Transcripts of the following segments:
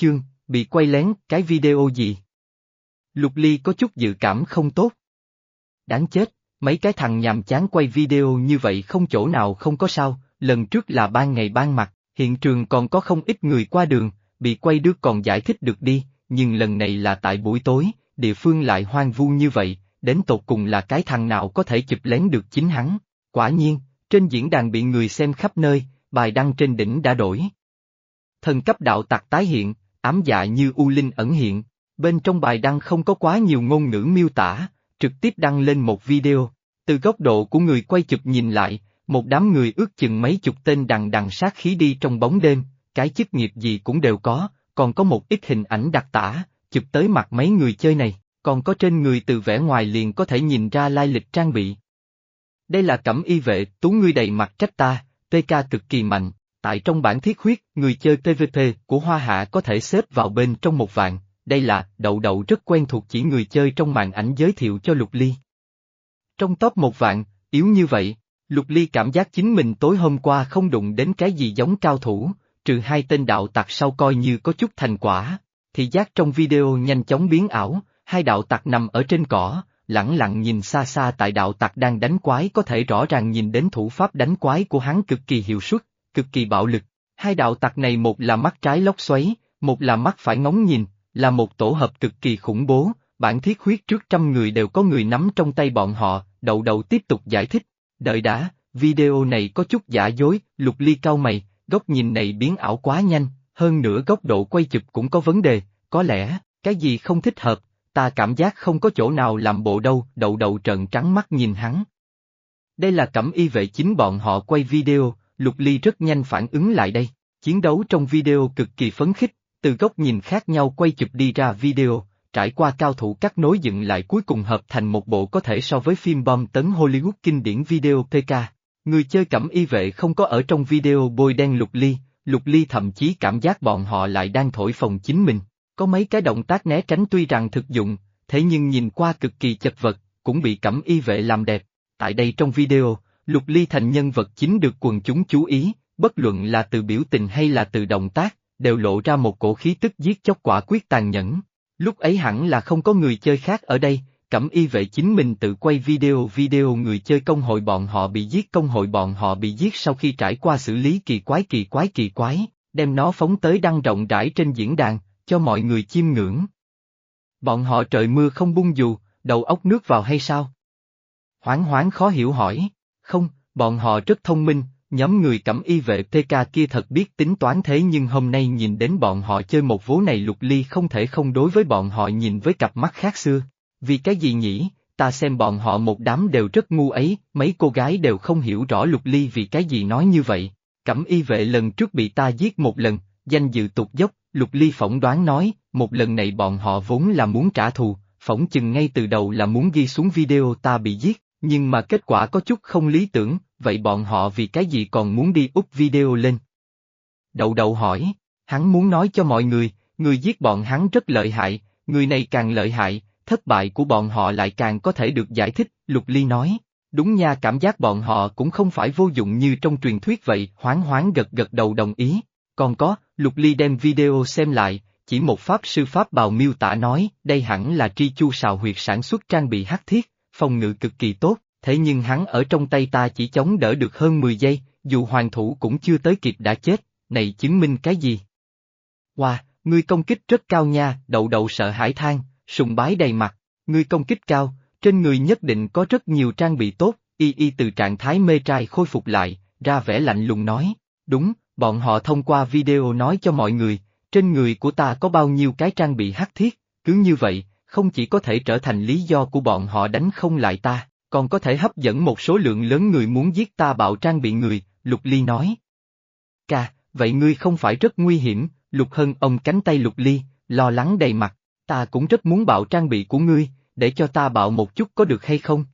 chương, bị quay lén, cái video gì? Lục Ly có chút dự cảm không tốt. Đáng chết, mấy cái thằng nhàm chán quay video như vậy không chỗ nào không có sao, lần trước là ban ngày ban mặt, hiện trường còn có không ít người qua đường, bị quay đứa còn giải thích được đi, nhưng lần này là tại buổi tối, địa phương lại hoang vu như vậy, đến tột cùng là cái thằng nào có thể chụp lén được chính hắn. Quả nhiên, trên diễn đàn bị người xem khắp nơi, bài đăng trên đỉnh đã đổi. Thần cấp đạo tặc tái hiện, ám dạ như U Linh ẩn hiện, bên trong bài đăng không có quá nhiều ngôn ngữ miêu tả, trực tiếp đăng lên một video. Từ góc độ của người quay chụp nhìn lại, một đám người ước chừng mấy chục tên đằng đằng sát khí đi trong bóng đêm, cái chức nghiệp gì cũng đều có, còn có một ít hình ảnh đặc tả, chụp tới mặt mấy người chơi này, còn có trên người từ vẻ ngoài liền có thể nhìn ra lai lịch trang bị. Đây là cẩm y vệ, tú ngươi đầy mặt trách ta, PK cực kỳ mạnh, tại trong bản thiết huyết, người chơi PVP của Hoa Hạ có thể xếp vào bên trong một vạn, đây là, đậu đậu rất quen thuộc chỉ người chơi trong màn ảnh giới thiệu cho Lục Ly. Trong top một vạn, yếu như vậy, Lục Ly cảm giác chính mình tối hôm qua không đụng đến cái gì giống cao thủ, trừ hai tên đạo tặc sau coi như có chút thành quả, thì giác trong video nhanh chóng biến ảo, hai đạo tặc nằm ở trên cỏ, lẳng lặng nhìn xa xa tại đạo tặc đang đánh quái có thể rõ ràng nhìn đến thủ pháp đánh quái của hắn cực kỳ hiệu suất, cực kỳ bạo lực. Hai đạo tặc này một là mắt trái lóc xoáy, một là mắt phải ngóng nhìn, là một tổ hợp cực kỳ khủng bố, bản thiết huyết trước trăm người đều có người nắm trong tay bọn họ, đầu đầu tiếp tục giải thích. Đợi đã, video này có chút giả dối, lục ly cao mày, góc nhìn này biến ảo quá nhanh, hơn nữa góc độ quay chụp cũng có vấn đề, có lẽ, cái gì không thích hợp, ta cảm giác không có chỗ nào làm bộ đâu, đậu đậu trợn trắng mắt nhìn hắn. Đây là cẩm y vệ chính bọn họ quay video, Lục Ly rất nhanh phản ứng lại đây, chiến đấu trong video cực kỳ phấn khích, từ góc nhìn khác nhau quay chụp đi ra video, trải qua cao thủ cắt nối dựng lại cuối cùng hợp thành một bộ có thể so với phim bom tấn Hollywood kinh điển video PK. Người chơi cẩm y vệ không có ở trong video bôi đen Lục Ly, Lục Ly thậm chí cảm giác bọn họ lại đang thổi phồng chính mình. Có mấy cái động tác né tránh tuy rằng thực dụng, thế nhưng nhìn qua cực kỳ chật vật, cũng bị cẩm y vệ làm đẹp. Tại đây trong video, Lục Ly thành nhân vật chính được quần chúng chú ý, bất luận là từ biểu tình hay là từ động tác, đều lộ ra một cổ khí tức giết chóc quả quyết tàn nhẫn. Lúc ấy hẳn là không có người chơi khác ở đây, cẩm y vệ chính mình tự quay video video người chơi công hội bọn họ bị giết công hội bọn họ bị giết sau khi trải qua xử lý kỳ quái kỳ quái kỳ quái, đem nó phóng tới đăng rộng rãi trên diễn đàn, cho mọi người chiêm ngưỡng. Bọn họ trời mưa không bung dù, đầu óc nước vào hay sao? Hoáng hoáng khó hiểu hỏi, không, bọn họ rất thông minh, nhóm người cẩm y vệ PK kia thật biết tính toán thế nhưng hôm nay nhìn đến bọn họ chơi một vố này lục ly không thể không đối với bọn họ nhìn với cặp mắt khác xưa. Vì cái gì nhỉ, ta xem bọn họ một đám đều rất ngu ấy, mấy cô gái đều không hiểu rõ lục ly vì cái gì nói như vậy. Cẩm y vệ lần trước bị ta giết một lần, danh dự tục dốc, Lục Ly phỏng đoán nói, một lần này bọn họ vốn là muốn trả thù, phỏng chừng ngay từ đầu là muốn ghi xuống video ta bị giết, nhưng mà kết quả có chút không lý tưởng, vậy bọn họ vì cái gì còn muốn đi úp video lên? Đậu đậu hỏi, hắn muốn nói cho mọi người, người giết bọn hắn rất lợi hại, người này càng lợi hại, thất bại của bọn họ lại càng có thể được giải thích, Lục Ly nói. Đúng nha cảm giác bọn họ cũng không phải vô dụng như trong truyền thuyết vậy, hoáng hoáng gật gật đầu đồng ý. Còn có, Lục Ly đem video xem lại, chỉ một pháp sư pháp bào miêu tả nói, đây hẳn là tri chu sào huyệt sản xuất trang bị hắc thiết, phòng ngự cực kỳ tốt, thế nhưng hắn ở trong tay ta chỉ chống đỡ được hơn 10 giây, dù hoàng thủ cũng chưa tới kịp đã chết, này chứng minh cái gì? Wow, ngươi công kích rất cao nha, đậu đậu sợ hãi than, sùng bái đầy mặt, ngươi công kích cao, trên người nhất định có rất nhiều trang bị tốt, y y từ trạng thái mê trai khôi phục lại, ra vẻ lạnh lùng nói, đúng, bọn họ thông qua video nói cho mọi người, trên người của ta có bao nhiêu cái trang bị hắc thiết, cứ như vậy, không chỉ có thể trở thành lý do của bọn họ đánh không lại ta, còn có thể hấp dẫn một số lượng lớn người muốn giết ta bạo trang bị người, Lục Ly nói. Ca, vậy ngươi không phải rất nguy hiểm, Lục Hân ông cánh tay Lục Ly, lo lắng đầy mặt, ta cũng rất muốn bạo trang bị của ngươi, để cho ta bạo một chút có được hay không?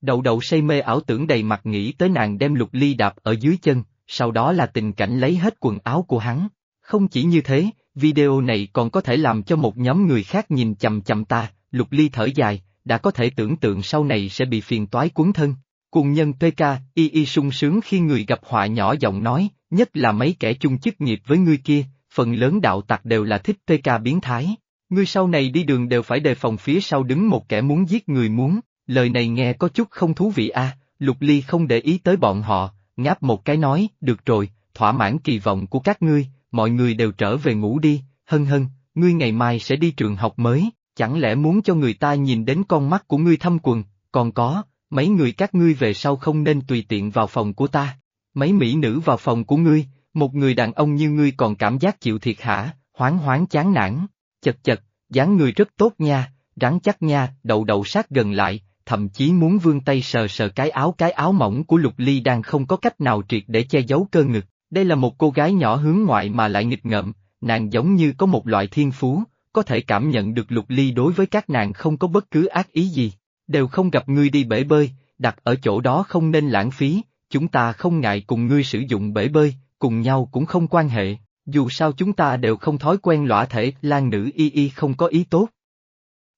Đậu đậu say mê ảo tưởng đầy mặt nghĩ tới nàng đem Lục Ly đạp ở dưới chân, sau đó là tình cảnh lấy hết quần áo của hắn. Không chỉ như thế, video này còn có thể làm cho một nhóm người khác nhìn chầm chầm ta, Lục Ly thở dài, đã có thể tưởng tượng sau này sẽ bị phiền toái cuốn thân. Cùng nhân PK, y y sung sướng khi người gặp họa nhỏ giọng nói, nhất là mấy kẻ chung chức nghiệp với ngươi kia, phần lớn đạo tặc đều là thích PK biến thái. Ngươi sau này đi đường đều phải đề phòng phía sau đứng một kẻ muốn giết người muốn, lời này nghe có chút không thú vị a. Lục Ly không để ý tới bọn họ, ngáp một cái nói, được rồi, thỏa mãn kỳ vọng của các ngươi, mọi người đều trở về ngủ đi, hân hân, ngươi ngày mai sẽ đi trường học mới, chẳng lẽ muốn cho người ta nhìn đến con mắt của ngươi thâm quần, còn có, mấy người các ngươi về sau không nên tùy tiện vào phòng của ta, mấy mỹ nữ vào phòng của ngươi, một người đàn ông như ngươi còn cảm giác chịu thiệt hả, hoáng hoáng chán nản, chật chật, dáng người rất tốt nha, rắn chắc nha, đậu đậu sát gần lại, thậm chí muốn vươn tay sờ sờ cái áo cái áo mỏng của Lục Ly đang không có cách nào triệt để che giấu cơ ngực. Đây là một cô gái nhỏ hướng ngoại mà lại nghịch ngợm, nàng giống như có một loại thiên phú, có thể cảm nhận được Lục Ly đối với các nàng không có bất cứ ác ý gì. Đều không gặp ngươi đi bể bơi, đặt ở chỗ đó không nên lãng phí, chúng ta không ngại cùng ngươi sử dụng bể bơi, cùng nhau cũng không quan hệ, dù sao chúng ta đều không thói quen lõa thể, lan nữ y y không có ý tốt.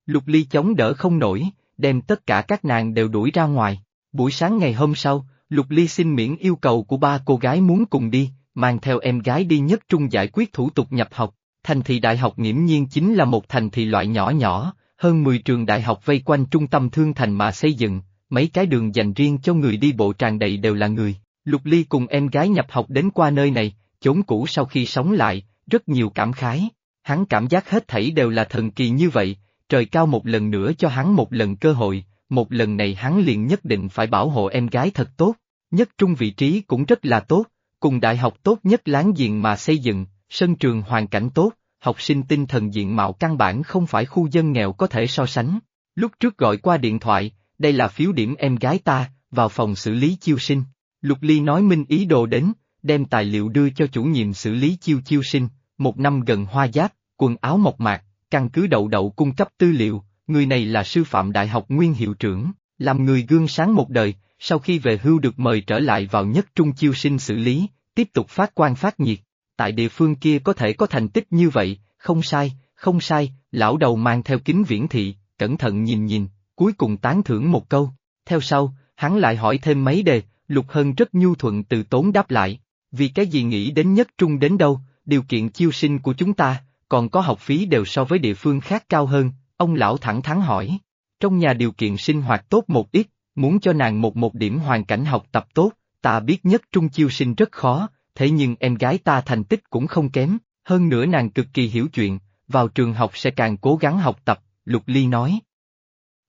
Lục Ly chống đỡ không nổi, đem tất cả các nàng đều đuổi ra ngoài. Buổi sáng ngày hôm sau, Lục Ly xin miễn yêu cầu của ba cô gái muốn cùng đi, mang theo em gái đi nhất trung giải quyết thủ tục nhập học. Thành thị đại học nghiễm nhiên chính là một thành thị loại nhỏ nhỏ, hơn 10 trường đại học vây quanh trung tâm thương thành mà xây dựng, mấy cái đường dành riêng cho người đi bộ tràn đầy đều là người. Lục Ly cùng em gái nhập học đến qua nơi này, chốn cũ sau khi sống lại, rất nhiều cảm khái. Hắn cảm giác hết thảy đều là thần kỳ như vậy, trời cao một lần nữa cho hắn một lần cơ hội, một lần này hắn liền nhất định phải bảo hộ em gái thật tốt, nhất trung vị trí cũng rất là tốt, cùng đại học tốt nhất láng giềng mà xây dựng, sân trường hoàn cảnh tốt, học sinh tinh thần diện mạo căn bản không phải khu dân nghèo có thể so sánh. Lúc trước gọi qua điện thoại, đây là phiếu điểm em gái ta, vào phòng xử lý chiêu sinh. Lục Ly nói minh ý đồ đến, đem tài liệu đưa cho chủ nhiệm xử lý chiêu chiêu sinh, một năm gần hoa giáp, quần áo mộc mạc, căn cứ đậu đậu cung cấp tư liệu, người này là sư phạm đại học nguyên hiệu trưởng, làm người gương sáng một đời, sau khi về hưu được mời trở lại vào nhất trung chiêu sinh xử lý, tiếp tục phát quan phát nhiệt. Tại địa phương kia có thể có thành tích như vậy, không sai, không sai, lão đầu mang theo kính viễn thị, cẩn thận nhìn nhìn, cuối cùng tán thưởng một câu. Theo sau, hắn lại hỏi thêm mấy đề, Lục Hân rất nhu thuận từ tốn đáp lại, vì cái gì nghĩ đến nhất trung đến đâu, điều kiện chiêu sinh của chúng ta, còn có học phí đều so với địa phương khác cao hơn, ông lão thẳng thắn hỏi. Trong nhà điều kiện sinh hoạt tốt một ít, muốn cho nàng một một điểm hoàn cảnh học tập tốt, ta biết nhất trung chiêu sinh rất khó, thế nhưng em gái ta thành tích cũng không kém, hơn nữa nàng cực kỳ hiểu chuyện, vào trường học sẽ càng cố gắng học tập, Lục Ly nói.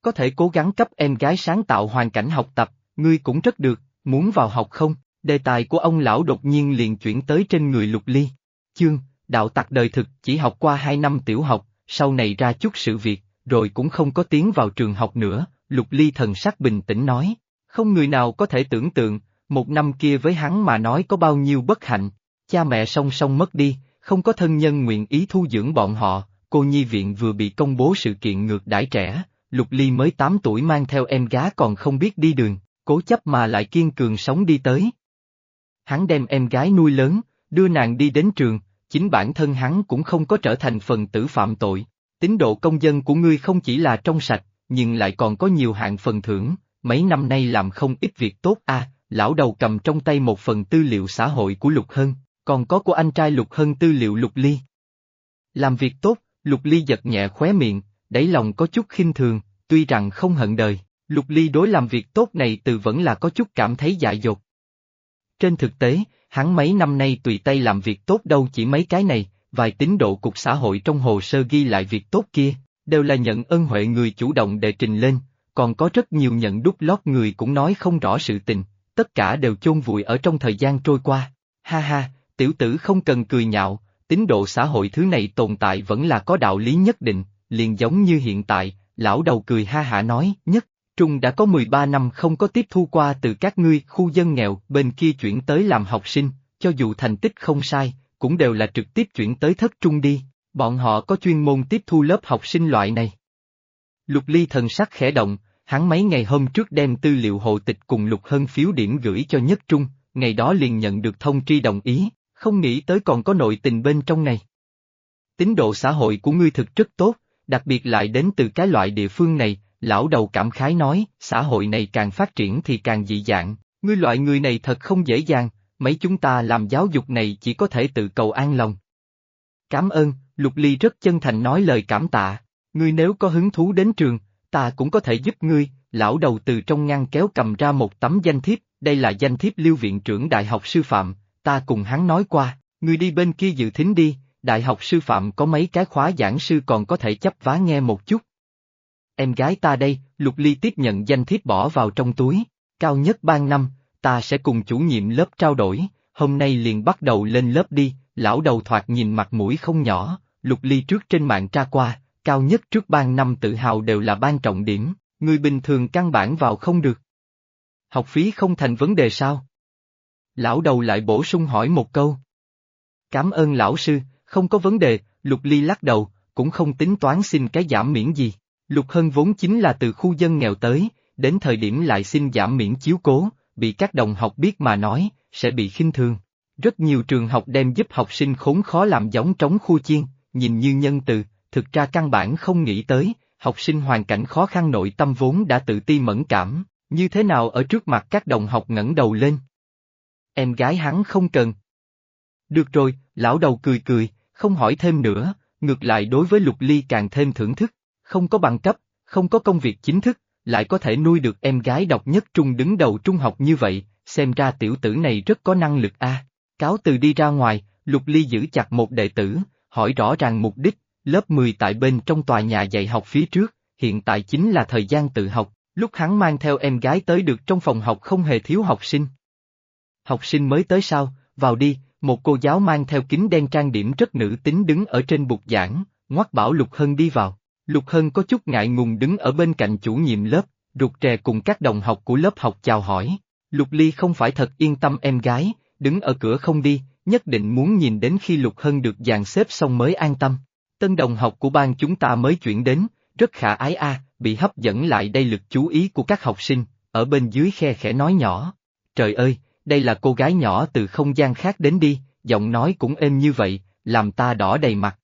Có thể cố gắng cấp em gái sáng tạo hoàn cảnh học tập, ngươi cũng rất được, muốn vào học không? Đề tài của ông lão đột nhiên liền chuyển tới trên người Lục Ly. Chương, đạo tặc đời thực chỉ học qua hai năm tiểu học, sau này ra chút sự việc, rồi cũng không có tiến vào trường học nữa, Lục Ly thần sắc bình tĩnh nói. Không người nào có thể tưởng tượng, một năm kia với hắn mà nói có bao nhiêu bất hạnh, cha mẹ song song mất đi, không có thân nhân nguyện ý thu dưỡng bọn họ, cô nhi viện vừa bị công bố sự kiện ngược đãi trẻ, Lục Ly mới 8 tuổi mang theo em gái còn không biết đi đường, cố chấp mà lại kiên cường sống đi tới. Hắn đem em gái nuôi lớn, đưa nàng đi đến trường, chính bản thân hắn cũng không có trở thành phần tử phạm tội. Tín độ công dân của ngươi không chỉ là trong sạch, nhưng lại còn có nhiều hạng phần thưởng, mấy năm nay làm không ít việc tốt a. lão đầu cầm trong tay một phần tư liệu xã hội của Lục Hân, còn có của anh trai Lục Hân tư liệu Lục Ly. Làm việc tốt, Lục Ly giật nhẹ khóe miệng, đáy lòng có chút khinh thường, tuy rằng không hận đời, Lục Ly đối làm việc tốt này từ vẫn là có chút cảm thấy dại dột. Trên thực tế, hắn mấy năm nay tùy tay làm việc tốt đâu chỉ mấy cái này, vài tín độ cục xã hội trong hồ sơ ghi lại việc tốt kia, đều là nhận ân huệ người chủ động đệ trình lên, còn có rất nhiều nhận đúc lót người cũng nói không rõ sự tình, tất cả đều chôn vùi ở trong thời gian trôi qua. Ha ha, tiểu tử không cần cười nhạo, tín độ xã hội thứ này tồn tại vẫn là có đạo lý nhất định, liền giống như hiện tại, lão đầu cười ha hả nói, nhất, Trung đã có 13 năm không có tiếp thu qua từ các ngươi khu dân nghèo bên kia chuyển tới làm học sinh, cho dù thành tích không sai, cũng đều là trực tiếp chuyển tới thất trung đi, bọn họ có chuyên môn tiếp thu lớp học sinh loại này. Lục Ly thần sắc khẽ động, hắn mấy ngày hôm trước đem tư liệu hộ tịch cùng Lục Hân phiếu điểm gửi cho nhất trung, ngày đó liền nhận được thông tri đồng ý, không nghĩ tới còn có nội tình bên trong này. Tín độ xã hội của ngươi thực rất tốt, đặc biệt lại đến từ cái loại địa phương này, lão đầu cảm khái nói, xã hội này càng phát triển thì càng dị dạng, ngươi loại người này thật không dễ dàng, mấy chúng ta làm giáo dục này chỉ có thể tự cầu an lòng. Cảm ơn, Lục Ly rất chân thành nói lời cảm tạ. Ngươi nếu có hứng thú đến trường, ta cũng có thể giúp ngươi, lão đầu từ trong ngăn kéo cầm ra một tấm danh thiếp, đây là danh thiếp lưu viện trưởng Đại học Sư Phạm, ta cùng hắn nói qua, ngươi đi bên kia dự thính đi, Đại học Sư Phạm có mấy cái khóa giảng sư còn có thể chấp vá nghe một chút. Em gái ta đây, Lục Ly tiếp nhận danh thiếp bỏ vào trong túi, cao nhất ban năm, ta sẽ cùng chủ nhiệm lớp trao đổi, hôm nay liền bắt đầu lên lớp đi, lão đầu thoạt nhìn mặt mũi không nhỏ, Lục Ly trước trên mạng tra qua, cao nhất trước ban năm tự hào đều là ban trọng điểm, người bình thường căn bản vào không được. Học phí không thành vấn đề sao? Lão đầu lại bổ sung hỏi một câu. Cảm ơn lão sư, không có vấn đề, Lục Ly lắc đầu, cũng không tính toán xin cái giảm miễn gì. Lục Hân vốn chính là từ khu dân nghèo tới, đến thời điểm lại xin giảm miễn chiếu cố, bị các đồng học biết mà nói, sẽ bị khinh thường. Rất nhiều trường học đem giúp học sinh khốn khó làm giống trống khu chiên, nhìn như nhân từ, thực ra căn bản không nghĩ tới, học sinh hoàn cảnh khó khăn nội tâm vốn đã tự ti mẫn cảm, như thế nào ở trước mặt các đồng học ngẩng đầu lên. Em gái hắn không cần. Được rồi, lão đầu cười cười, không hỏi thêm nữa, ngược lại đối với Lục Ly càng thêm thưởng thức, không có bằng cấp, không có công việc chính thức, lại có thể nuôi được em gái độc nhất trung đứng đầu trung học như vậy, xem ra tiểu tử này rất có năng lực a. Cáo từ đi ra ngoài, Lục Ly giữ chặt một đệ tử, hỏi rõ ràng mục đích, lớp 10 tại bên trong tòa nhà dạy học phía trước, hiện tại chính là thời gian tự học, lúc hắn mang theo em gái tới được trong phòng học không hề thiếu học sinh. Học sinh mới tới sao, vào đi, một cô giáo mang theo kính đen trang điểm rất nữ tính đứng ở trên bục giảng, ngoắt bảo Lục Hân đi vào. Lục Hân có chút ngại ngùng đứng ở bên cạnh chủ nhiệm lớp, rụt rè cùng các đồng học của lớp học chào hỏi. Lục Ly không phải thật yên tâm em gái, đứng ở cửa không đi, nhất định muốn nhìn đến khi Lục Hân được dàn xếp xong mới an tâm. Tân đồng học của ban chúng ta mới chuyển đến, rất khả ái a, bị hấp dẫn lại đây lực chú ý của các học sinh, ở bên dưới khe khẽ nói nhỏ. Trời ơi, đây là cô gái nhỏ từ không gian khác đến đi, giọng nói cũng êm như vậy, làm ta đỏ đầy mặt.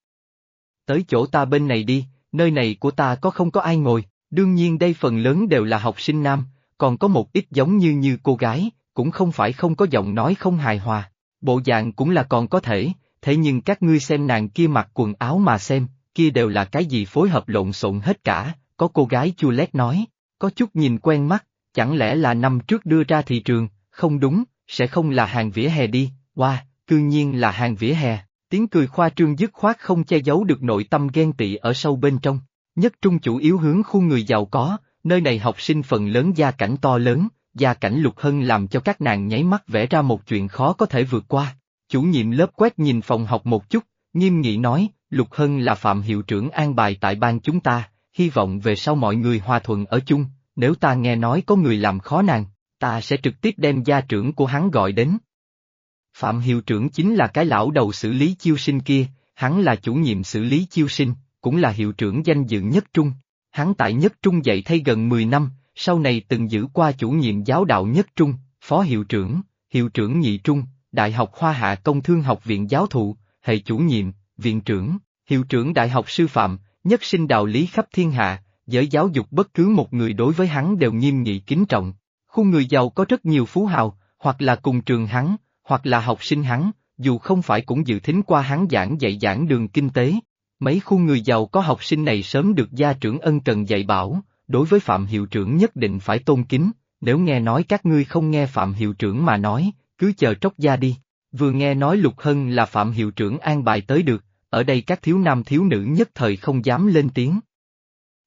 Tới chỗ ta bên này đi, nơi này của ta có không có ai ngồi, đương nhiên đây phần lớn đều là học sinh nam, còn có một ít giống như như cô gái, cũng không phải không có giọng nói không hài hòa, bộ dạng cũng là còn có thể, thế nhưng các ngươi xem nàng kia mặc quần áo mà xem, kia đều là cái gì phối hợp lộn xộn hết cả, có cô gái chua lét nói, có chút nhìn quen mắt, chẳng lẽ là năm trước đưa ra thị trường, không đúng, sẽ không là hàng vỉa hè đi, wow, cư nhiên là hàng vỉa hè, tiếng cười khoa trương dứt khoát không che giấu được nội tâm ghen tị ở sâu bên trong, nhất trung chủ yếu hướng khu người giàu có, nơi này học sinh phần lớn gia cảnh to lớn, gia cảnh lục hân làm cho các nàng nháy mắt vẽ ra một chuyện khó có thể vượt qua. Chủ nhiệm lớp quét nhìn phòng học một chút, nghiêm nghị nói, Lục Hân là phạm hiệu trưởng an bài tại bang chúng ta, hy vọng về sau mọi người hòa thuận ở chung, nếu ta nghe nói có người làm khó nàng, ta sẽ trực tiếp đem gia trưởng của hắn gọi đến. Phạm hiệu trưởng chính là cái lão đầu xử lý chiêu sinh kia, hắn là chủ nhiệm xử lý chiêu sinh, cũng là hiệu trưởng danh dự nhất trung. Hắn tại nhất trung dạy thay gần 10 năm, sau này từng giữ qua chủ nhiệm giáo đạo nhất trung, phó hiệu trưởng, hiệu trưởng nhị trung, Đại học Hoa Hạ Công Thương Học viện Giáo thụ, hệ chủ nhiệm, viện trưởng, hiệu trưởng Đại học Sư phạm, nhất sinh đạo lý khắp thiên hạ, giới giáo dục bất cứ một người đối với hắn đều nghiêm nghị kính trọng. Khu người giàu có rất nhiều phú hào, hoặc là cùng trường hắn, hoặc là học sinh hắn, dù không phải cũng dự thính qua hắn giảng dạy giảng đường kinh tế. Mấy khu người giàu có học sinh này sớm được gia trưởng ân cần dạy bảo, đối với Phạm Hiệu trưởng nhất định phải tôn kính, nếu nghe nói các ngươi không nghe Phạm Hiệu trưởng mà nói, cứ chờ tróc gia đi. Vừa nghe nói Lục Hân là Phạm Hiệu trưởng an bài tới được, ở đây các thiếu nam thiếu nữ nhất thời không dám lên tiếng.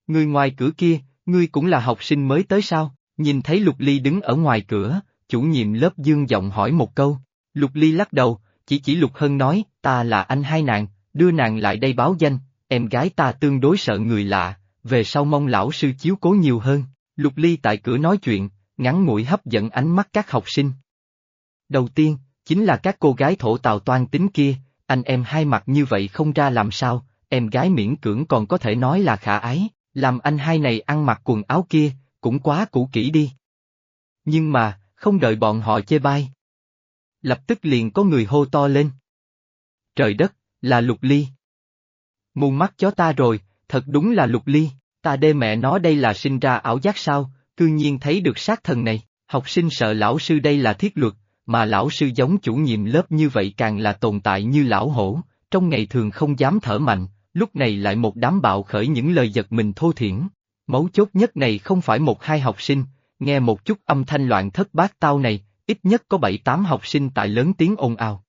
Người ngoài cửa kia, ngươi cũng là học sinh mới tới sao? Nhìn thấy Lục Ly đứng ở ngoài cửa, chủ nhiệm lớp dương giọng hỏi một câu. Lục Ly lắc đầu, chỉ chỉ Lục Hân nói, ta là anh hai nàng, đưa nàng lại đây báo danh, em gái ta tương đối sợ người lạ, về sau mong lão sư chiếu cố nhiều hơn. Lục Ly tại cửa nói chuyện, ngắn ngủi hấp dẫn ánh mắt các học sinh. Đầu tiên, chính là các cô gái thổ tào toan tính kia, anh em hai mặt như vậy không ra làm sao, em gái miễn cưỡng còn có thể nói là khả ái, làm anh hai này ăn mặc quần áo kia, cũng quá cũ kỹ đi. Nhưng mà, không đợi bọn họ chê bai. Lập tức liền có người hô to lên. Trời đất, là lục ly. Mù mắt chó ta rồi, thật đúng là lục ly, ta đê mẹ nó đây là sinh ra ảo giác sao, cư nhiên thấy được sát thần này, học sinh sợ lão sư đây là thiết luật, mà lão sư giống chủ nhiệm lớp như vậy càng là tồn tại như lão hổ, trong ngày thường không dám thở mạnh, lúc này lại một đám bạo khởi những lời giật mình thô thiển. Mấu chốt nhất này không phải một hai học sinh, nghe một chút âm thanh loạn thất bát tao này, ít nhất có bảy tám học sinh tại lớn tiếng ồn ào.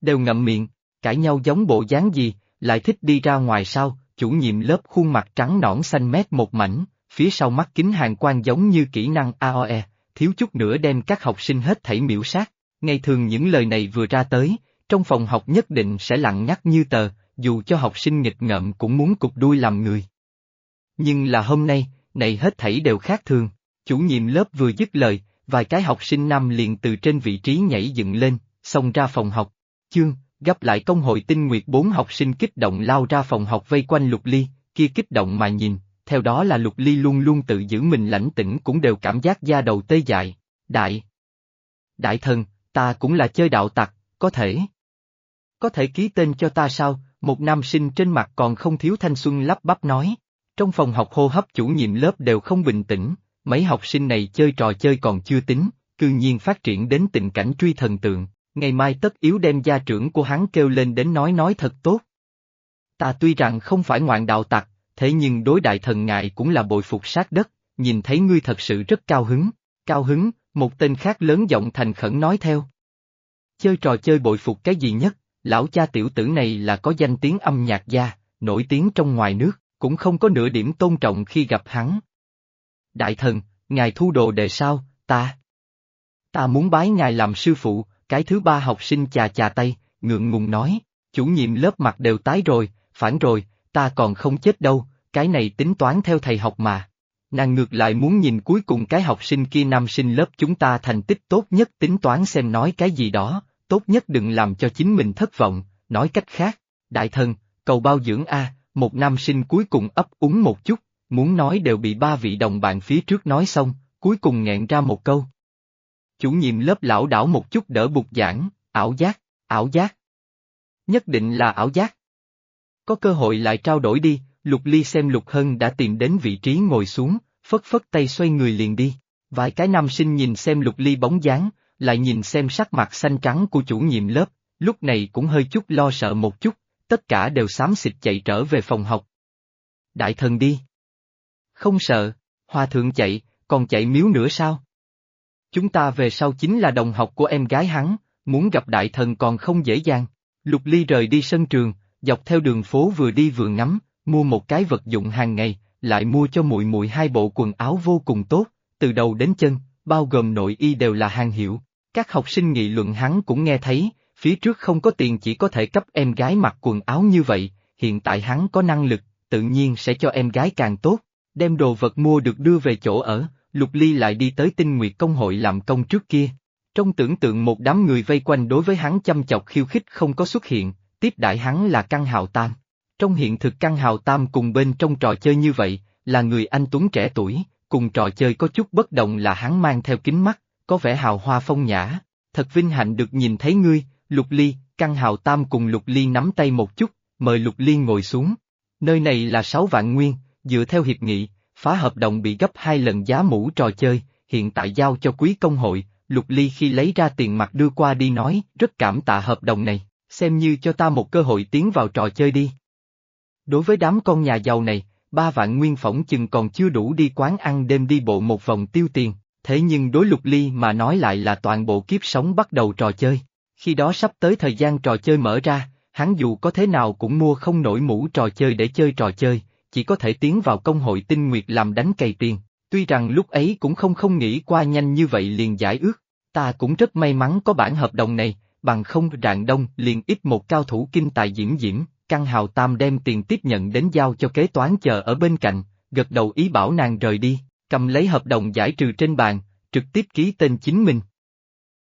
Đều ngậm miệng, cãi nhau giống bộ dáng gì, lại thích đi ra ngoài sao, chủ nhiệm lớp khuôn mặt trắng nõn xanh mét một mảnh, phía sau mắt kính hàng quan giống như kỹ năng AOE, thiếu chút nữa đem các học sinh hết thảy miễu sát. Ngày thường những lời này vừa ra tới, trong phòng học nhất định sẽ lặng nhắc như tờ, dù cho học sinh nghịch ngợm cũng muốn cục đuôi làm người. Nhưng là hôm nay, này hết thảy đều khác thường, chủ nhiệm lớp vừa dứt lời, vài cái học sinh nam liền từ trên vị trí nhảy dựng lên, xông ra phòng học. Chương, gấp lại công hội tinh nguyệt bốn học sinh kích động lao ra phòng học vây quanh lục ly, kia kích động mà nhìn, theo đó là lục ly luôn luôn tự giữ mình lãnh tĩnh cũng đều cảm giác da đầu tê dại. Đại! Đại thần, ta cũng là chơi đạo tặc, có thể. Có thể ký tên cho ta sao, một nam sinh trên mặt còn không thiếu thanh xuân lắp bắp nói. Trong phòng học hô hấp chủ nhiệm lớp đều không bình tĩnh, mấy học sinh này chơi trò chơi còn chưa tính, cư nhiên phát triển đến tình cảnh truy thần tượng, ngày mai tất yếu đem gia trưởng của hắn kêu lên đến nói nói thật tốt. Ta tuy rằng không phải ngoạn đạo tặc, thế nhưng đối đại thần ngại cũng là bội phục sát đất, nhìn thấy ngươi thật sự rất cao hứng, cao hứng, một tên khác lớn giọng thành khẩn nói theo. Chơi trò chơi bội phục cái gì nhất, lão cha tiểu tử này là có danh tiếng âm nhạc gia, nổi tiếng trong ngoài nước, cũng không có nửa điểm tôn trọng khi gặp hắn. Đại thần, ngài thu đồ đề sao, ta? Ta muốn bái ngài làm sư phụ, cái thứ ba học sinh chà chà tay, ngượng ngùng nói, chủ nhiệm lớp mặt đều tái rồi, phản rồi, ta còn không chết đâu, cái này tính toán theo thầy học mà. Nàng ngược lại muốn nhìn cuối cùng cái học sinh kia nam sinh lớp chúng ta thành tích tốt nhất tính toán xem nói cái gì đó, tốt nhất đừng làm cho chính mình thất vọng, nói cách khác, đại thần, cầu bao dưỡng A, một nam sinh cuối cùng ấp úng một chút, muốn nói đều bị ba vị đồng bạn phía trước nói xong, cuối cùng nghẹn ra một câu. Chủ nhiệm lớp lão đảo một chút đỡ bục giảng, ảo giác, ảo giác. Nhất định là ảo giác. Có cơ hội lại trao đổi đi, Lục Ly xem Lục Hân đã tìm đến vị trí ngồi xuống, phất phất tay xoay người liền đi. Vài cái nam sinh nhìn xem Lục Ly bóng dáng, lại nhìn xem sắc mặt xanh trắng của chủ nhiệm lớp, lúc này cũng hơi chút lo sợ một chút, tất cả đều xám xịt chạy trở về phòng học. Đại thần đi. Không sợ, hòa thượng chạy, còn chạy miếu nữa sao? Chúng ta về sau chính là đồng học của em gái hắn, muốn gặp đại thần còn không dễ dàng. Lục Ly rời đi sân trường, dọc theo đường phố vừa đi vừa ngắm, mua một cái vật dụng hàng ngày, lại mua cho muội muội hai bộ quần áo vô cùng tốt, từ đầu đến chân, bao gồm nội y đều là hàng hiệu. Các học sinh nghị luận hắn cũng nghe thấy, phía trước không có tiền chỉ có thể cấp em gái mặc quần áo như vậy, hiện tại hắn có năng lực, tự nhiên sẽ cho em gái càng tốt, đem đồ vật mua được đưa về chỗ ở, Lục Ly lại đi tới tinh nguyệt công hội làm công trước kia. Trong tưởng tượng một đám người vây quanh đối với hắn chăm chọc khiêu khích không có xuất hiện, tiếp đại hắn là Căn Hào Tam. Trong hiện thực Căn Hào Tam cùng bên trong trò chơi như vậy, là người anh Tuấn trẻ tuổi, cùng trò chơi có chút bất đồng là hắn mang theo kính mắt, có vẻ hào hoa phong nhã. Thật vinh hạnh được nhìn thấy ngươi, Lục Ly, Căn Hào Tam cùng Lục Ly nắm tay một chút, mời Lục Ly ngồi xuống. Nơi này là sáu vạn nguyên, dựa theo hiệp nghị, phá hợp đồng bị gấp hai lần giá mũ trò chơi, hiện tại giao cho quý công hội, Lục Ly khi lấy ra tiền mặt đưa qua đi nói, rất cảm tạ hợp đồng này, xem như cho ta một cơ hội tiến vào trò chơi đi. Đối với đám con nhà giàu này, ba vạn nguyên phỏng chừng còn chưa đủ đi quán ăn đêm đi bộ một vòng tiêu tiền, thế nhưng đối Lục Ly mà nói lại là toàn bộ kiếp sống bắt đầu trò chơi. Khi đó sắp tới thời gian trò chơi mở ra, hắn dù có thế nào cũng mua không nổi mũ trò chơi để chơi trò chơi, chỉ có thể tiến vào công hội tinh nguyệt làm đánh cày tiền, tuy rằng lúc ấy cũng không không nghĩ qua nhanh như vậy liền giải ước, ta cũng rất may mắn có bản hợp đồng này, bằng không rạng đông liền ít một cao thủ kinh tài diễm diễm, căn hào tam đem tiền tiếp nhận đến giao cho kế toán chờ ở bên cạnh, gật đầu ý bảo nàng rời đi, cầm lấy hợp đồng giải trừ trên bàn, trực tiếp ký tên chính mình.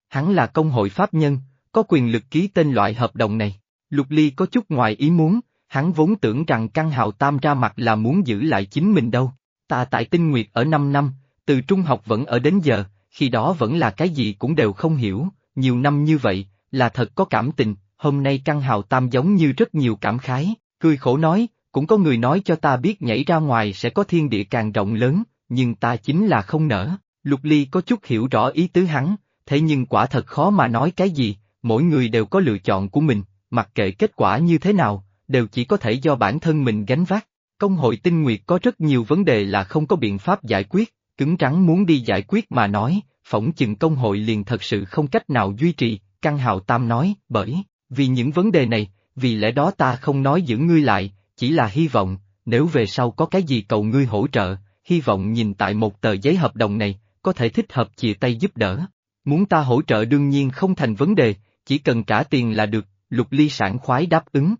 Hắn là công hội pháp nhân, có quyền lực ký tên loại hợp đồng này. Lục Ly có chút ngoài ý muốn, hắn vốn tưởng rằng căn hào tam ra mặt là muốn giữ lại chính mình đâu. Ta tại tinh nguyệt ở 5 năm, từ trung học vẫn ở đến giờ, khi đó vẫn là cái gì cũng đều không hiểu, nhiều năm như vậy, là thật có cảm tình, hôm nay căn hào tam giống như rất nhiều cảm khái, cười khổ nói, cũng có người nói cho ta biết nhảy ra ngoài sẽ có thiên địa càng rộng lớn, nhưng ta chính là không nở. Lục Ly có chút hiểu rõ ý tứ hắn, thế nhưng quả thật khó mà nói cái gì, mỗi người đều có lựa chọn của mình, mặc kệ kết quả như thế nào, đều chỉ có thể do bản thân mình gánh vác. Công hội tinh nguyệt có rất nhiều vấn đề là không có biện pháp giải quyết, cứng trắng muốn đi giải quyết mà nói, phỏng chừng công hội liền thật sự không cách nào duy trì, Căn Hào Tam nói, bởi, vì những vấn đề này, vì lẽ đó ta không nói giữ ngươi lại, chỉ là hy vọng, nếu về sau có cái gì cầu ngươi hỗ trợ, hy vọng nhìn tại một tờ giấy hợp đồng này, có thể thích hợp chia tay giúp đỡ. Muốn ta hỗ trợ đương nhiên không thành vấn đề, chỉ cần trả tiền là được, lục ly sản khoái đáp ứng.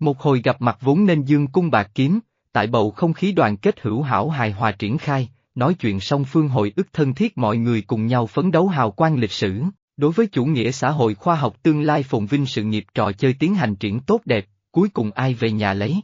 Một hồi gặp mặt vốn nên dương cung bạc kiếm, tại bầu không khí đoàn kết hữu hảo hài hòa triển khai, nói chuyện song phương hội ức thân thiết mọi người cùng nhau phấn đấu hào quang lịch sử. Đối với chủ nghĩa xã hội khoa học tương lai phồn vinh sự nghiệp trò chơi tiến hành triển tốt đẹp, cuối cùng ai về nhà lấy.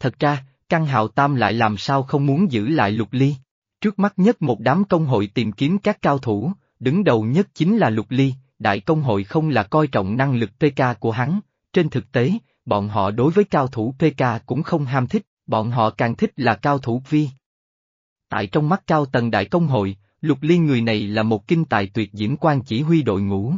Thật ra, Căn Hạo Tam lại làm sao không muốn giữ lại Lục Ly. Trước mắt nhất một đám công hội tìm kiếm các cao thủ, đứng đầu nhất chính là Lục Ly, đại công hội không là coi trọng năng lực PK của hắn, trên thực tế, bọn họ đối với cao thủ PK cũng không ham thích, bọn họ càng thích là cao thủ vi. Tại trong mắt cao tầng đại công hội, Lục Liên người này là một kinh tài tuyệt diễm quan chỉ huy đội ngũ.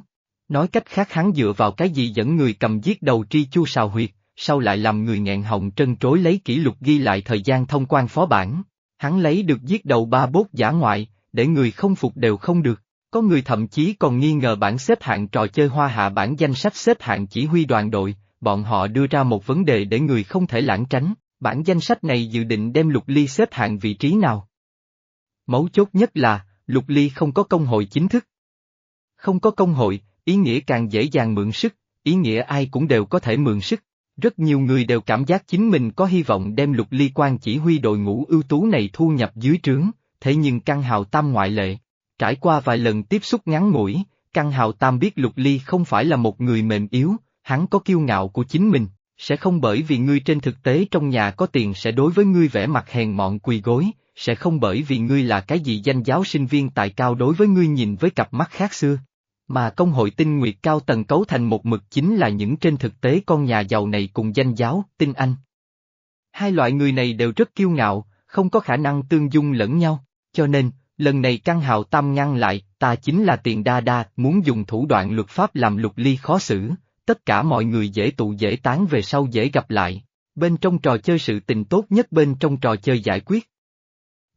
Nói cách khác hắn dựa vào cái gì dẫn người cầm giết đầu tri chu sào huyệt, sau lại làm người nghẹn họng trân trối lấy kỷ lục ghi lại thời gian thông quan phó bản. Hắn lấy được giết đầu ba bốt giả ngoại, để người không phục đều không được. Có người thậm chí còn nghi ngờ bản xếp hạng trò chơi hoa hạ bản danh sách xếp hạng chỉ huy đoàn đội, bọn họ đưa ra một vấn đề để người không thể lãng tránh, bản danh sách này dự định đem lục ly xếp hạng vị trí nào. Mấu chốt nhất là, Lục Ly không có công hội chính thức. Không có công hội, ý nghĩa càng dễ dàng mượn sức, ý nghĩa ai cũng đều có thể mượn sức. Rất nhiều người đều cảm giác chính mình có hy vọng đem Lục Ly quan chỉ huy đội ngũ ưu tú này thu nhập dưới trướng, thế nhưng Căn Hào Tam ngoại lệ. Trải qua vài lần tiếp xúc ngắn ngủi, Căn Hào Tam biết Lục Ly không phải là một người mềm yếu, hắn có kiêu ngạo của chính mình, sẽ không bởi vì ngươi trên thực tế trong nhà có tiền sẽ đối với ngươi vẻ mặt hèn mọn quỳ gối, sẽ không bởi vì ngươi là cái gì danh giáo sinh viên tài cao đối với ngươi nhìn với cặp mắt khác xưa. Mà công hội tinh nguyệt cao tầng cấu thành một mực chính là những trên thực tế con nhà giàu này cùng danh giáo, tinh anh. Hai loại người này đều rất kiêu ngạo, không có khả năng tương dung lẫn nhau, cho nên, lần này căn hào tam ngăn lại, ta chính là tiền đa đa, muốn dùng thủ đoạn luật pháp làm lục ly khó xử, tất cả mọi người dễ tụ dễ tán về sau dễ gặp lại. Bên trong trò chơi sự tình tốt nhất bên trong trò chơi giải quyết,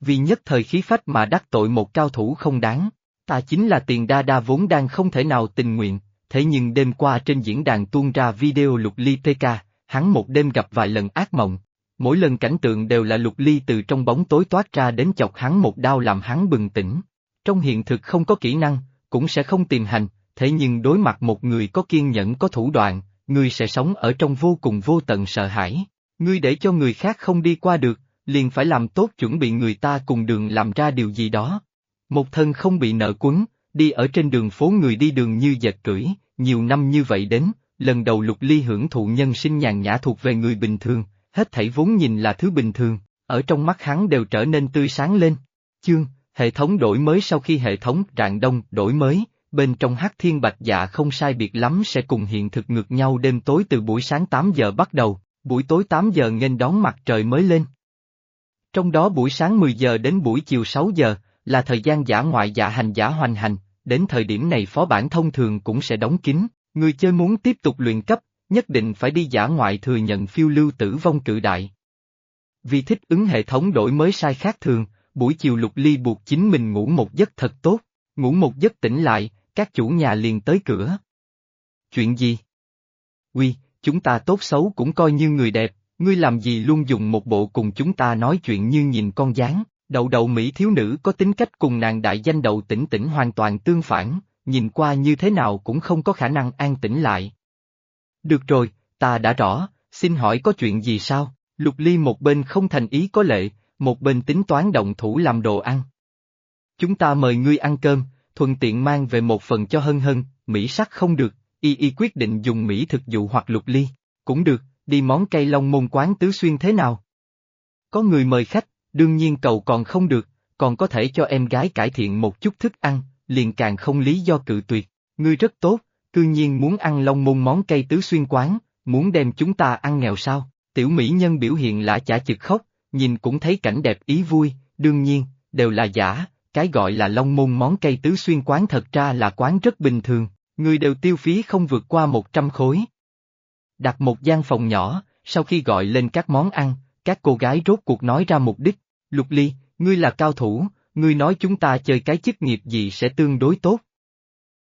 vì nhất thời khí phách mà đắc tội một cao thủ không đáng. Ta chính là tiền đa đa vốn đang không thể nào tình nguyện, thế nhưng đêm qua trên diễn đàn tuôn ra video lục ly PK, hắn một đêm gặp vài lần ác mộng. Mỗi lần cảnh tượng đều là lục ly từ trong bóng tối toát ra đến chọc hắn một đao làm hắn bừng tỉnh. Trong hiện thực không có kỹ năng, cũng sẽ không tìm hành, thế nhưng đối mặt một người có kiên nhẫn có thủ đoạn, ngươi sẽ sống ở trong vô cùng vô tận sợ hãi. Ngươi để cho người khác không đi qua được, liền phải làm tốt chuẩn bị người ta cùng đường làm ra điều gì đó. Một thân không bị nợ quấn, đi ở trên đường phố người đi đường như dệt rưỡi, nhiều năm như vậy đến, lần đầu lục ly hưởng thụ nhân sinh nhàn nhã thuộc về người bình thường, hết thảy vốn nhìn là thứ bình thường, ở trong mắt hắn đều trở nên tươi sáng lên. Chương, hệ thống đổi mới sau khi hệ thống rạng đông đổi mới, bên trong hắc thiên bạch dạ không sai biệt lắm sẽ cùng hiện thực ngược nhau đêm tối từ buổi sáng 8 giờ bắt đầu, buổi tối 8 giờ nghênh đón mặt trời mới lên. Trong đó buổi sáng 10 giờ đến buổi chiều 6 giờ, là thời gian giả ngoại giả hành giả hoành hành, đến thời điểm này phó bản thông thường cũng sẽ đóng kín, người chơi muốn tiếp tục luyện cấp, nhất định phải đi giả ngoại thừa nhận phiêu lưu tử vong cự đại. Vì thích ứng hệ thống đổi mới sai khác thường, buổi chiều lục ly buộc chính mình ngủ một giấc thật tốt, ngủ một giấc tỉnh lại, các chủ nhà liền tới cửa. Chuyện gì? Quy, chúng ta tốt xấu cũng coi như người đẹp, Ngươi làm gì luôn dùng một bộ cùng chúng ta nói chuyện như nhìn con gián, đậu đậu Mỹ thiếu nữ có tính cách cùng nàng đại danh đầu tỉnh tỉnh hoàn toàn tương phản, nhìn qua như thế nào cũng không có khả năng an tĩnh lại. Được rồi, ta đã rõ, xin hỏi có chuyện gì sao? Lục Ly một bên không thành ý có lệ, một bên tính toán động thủ làm đồ ăn. Chúng ta mời ngươi ăn cơm, thuận tiện mang về một phần cho hân hân, Mỹ sắc không được, y y quyết định dùng Mỹ thực dụ hoặc Lục Ly. Cũng được, đi món cây long môn quán tứ xuyên thế nào? Có người mời khách, đương nhiên cầu còn không được, còn có thể cho em gái cải thiện một chút thức ăn, liền càng không lý do cự tuyệt, ngươi rất tốt, cư nhiên muốn ăn long môn món cây tứ xuyên quán, muốn đem chúng ta ăn nghèo sao, tiểu mỹ nhân biểu hiện lã chả chực khóc, nhìn cũng thấy cảnh đẹp ý vui, đương nhiên, đều là giả, cái gọi là long môn món cây tứ xuyên quán thật ra là quán rất bình thường, người đều tiêu phí không vượt qua một trăm khối. Đặt một gian phòng nhỏ, sau khi gọi lên các món ăn, các cô gái rốt cuộc nói ra mục đích. Lục Ly, ngươi là cao thủ, ngươi nói chúng ta chơi cái chức nghiệp gì sẽ tương đối tốt?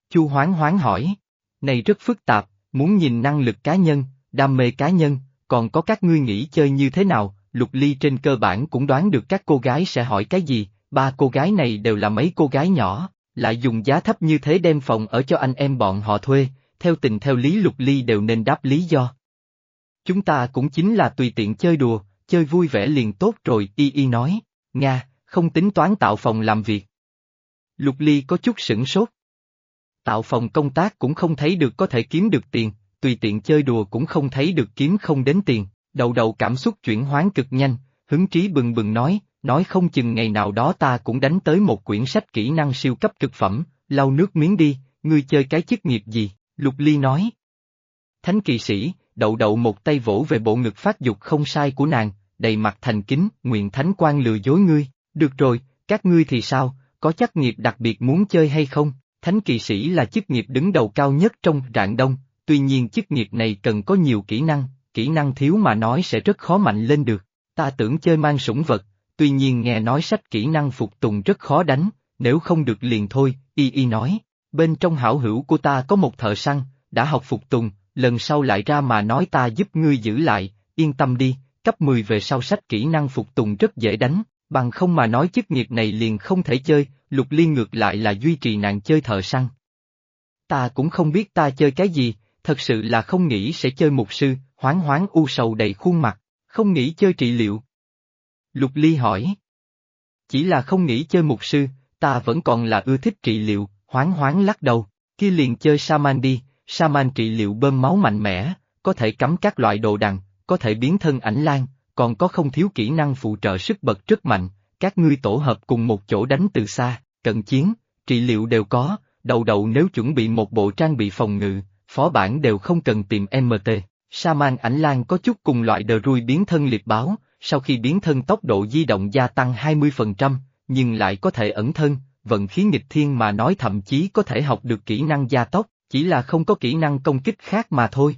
Chu Hoáng Hoáng hỏi. Này rất phức tạp, muốn nhìn năng lực cá nhân, đam mê cá nhân, còn có các ngươi nghĩ chơi như thế nào, Lục Ly trên cơ bản cũng đoán được các cô gái sẽ hỏi cái gì, ba cô gái này đều là mấy cô gái nhỏ, lại dùng giá thấp như thế đem phòng ở cho anh em bọn họ thuê, theo tình theo lý Lục Ly đều nên đáp lý do. Chúng ta cũng chính là tùy tiện chơi đùa, chơi vui vẻ liền tốt rồi, y y nói, Nga, không tính toán tạo phòng làm việc. Lục Ly có chút sửng sốt. Tạo phòng công tác cũng không thấy được có thể kiếm được tiền, tùy tiện chơi đùa cũng không thấy được kiếm không đến tiền, đầu đầu cảm xúc chuyển hoán cực nhanh, hứng trí bừng bừng nói, nói không chừng ngày nào đó ta cũng đánh tới một quyển sách kỹ năng siêu cấp cực phẩm, lau nước miếng đi, ngươi chơi cái chức nghiệp gì, Lục Ly nói. Thánh kỳ sĩ, đậu đậu một tay vỗ về bộ ngực phát dục không sai của nàng, đầy mặt thành kính, nguyện thánh quan lừa dối ngươi, được rồi, các ngươi thì sao, có chắc nghiệp đặc biệt muốn chơi hay không? Thánh kỳ sĩ là chức nghiệp đứng đầu cao nhất trong rạng đông, tuy nhiên chức nghiệp này cần có nhiều kỹ năng, kỹ năng thiếu mà nói sẽ rất khó mạnh lên được. Ta tưởng chơi mang sủng vật, tuy nhiên nghe nói sách kỹ năng phục tùng rất khó đánh, nếu không được liền thôi, y y nói. Bên trong hảo hữu của ta có một thợ săn, đã học phục tùng, lần sau lại ra mà nói ta giúp ngươi giữ lại, yên tâm đi, cấp 10 về sau sách kỹ năng phục tùng rất dễ đánh, bằng không mà nói chức nghiệp này liền không thể chơi, lục liên ngược lại là duy trì nàng chơi thợ săn. Ta cũng không biết ta chơi cái gì, thật sự là không nghĩ sẽ chơi mục sư, hoáng hoáng u sầu đầy khuôn mặt, không nghĩ chơi trị liệu. Lục ly hỏi. Chỉ là không nghĩ chơi mục sư, ta vẫn còn là ưa thích trị liệu, hoáng hoáng lắc đầu, kia liền chơi Saman đi, Saman trị liệu bơm máu mạnh mẽ, có thể cắm các loại đồ đằng, có thể biến thân ảnh lan, còn có không thiếu kỹ năng phụ trợ sức bật rất mạnh, các ngươi tổ hợp cùng một chỗ đánh từ xa, cận chiến, trị liệu đều có, đầu đầu nếu chuẩn bị một bộ trang bị phòng ngự, phó bản đều không cần tìm MT. Saman ảnh lan có chút cùng loại đờ rui biến thân liệt báo, sau khi biến thân tốc độ di động gia tăng 20%, nhưng lại có thể ẩn thân, vận khí nghịch thiên mà nói thậm chí có thể học được kỹ năng gia tốc, chỉ là không có kỹ năng công kích khác mà thôi.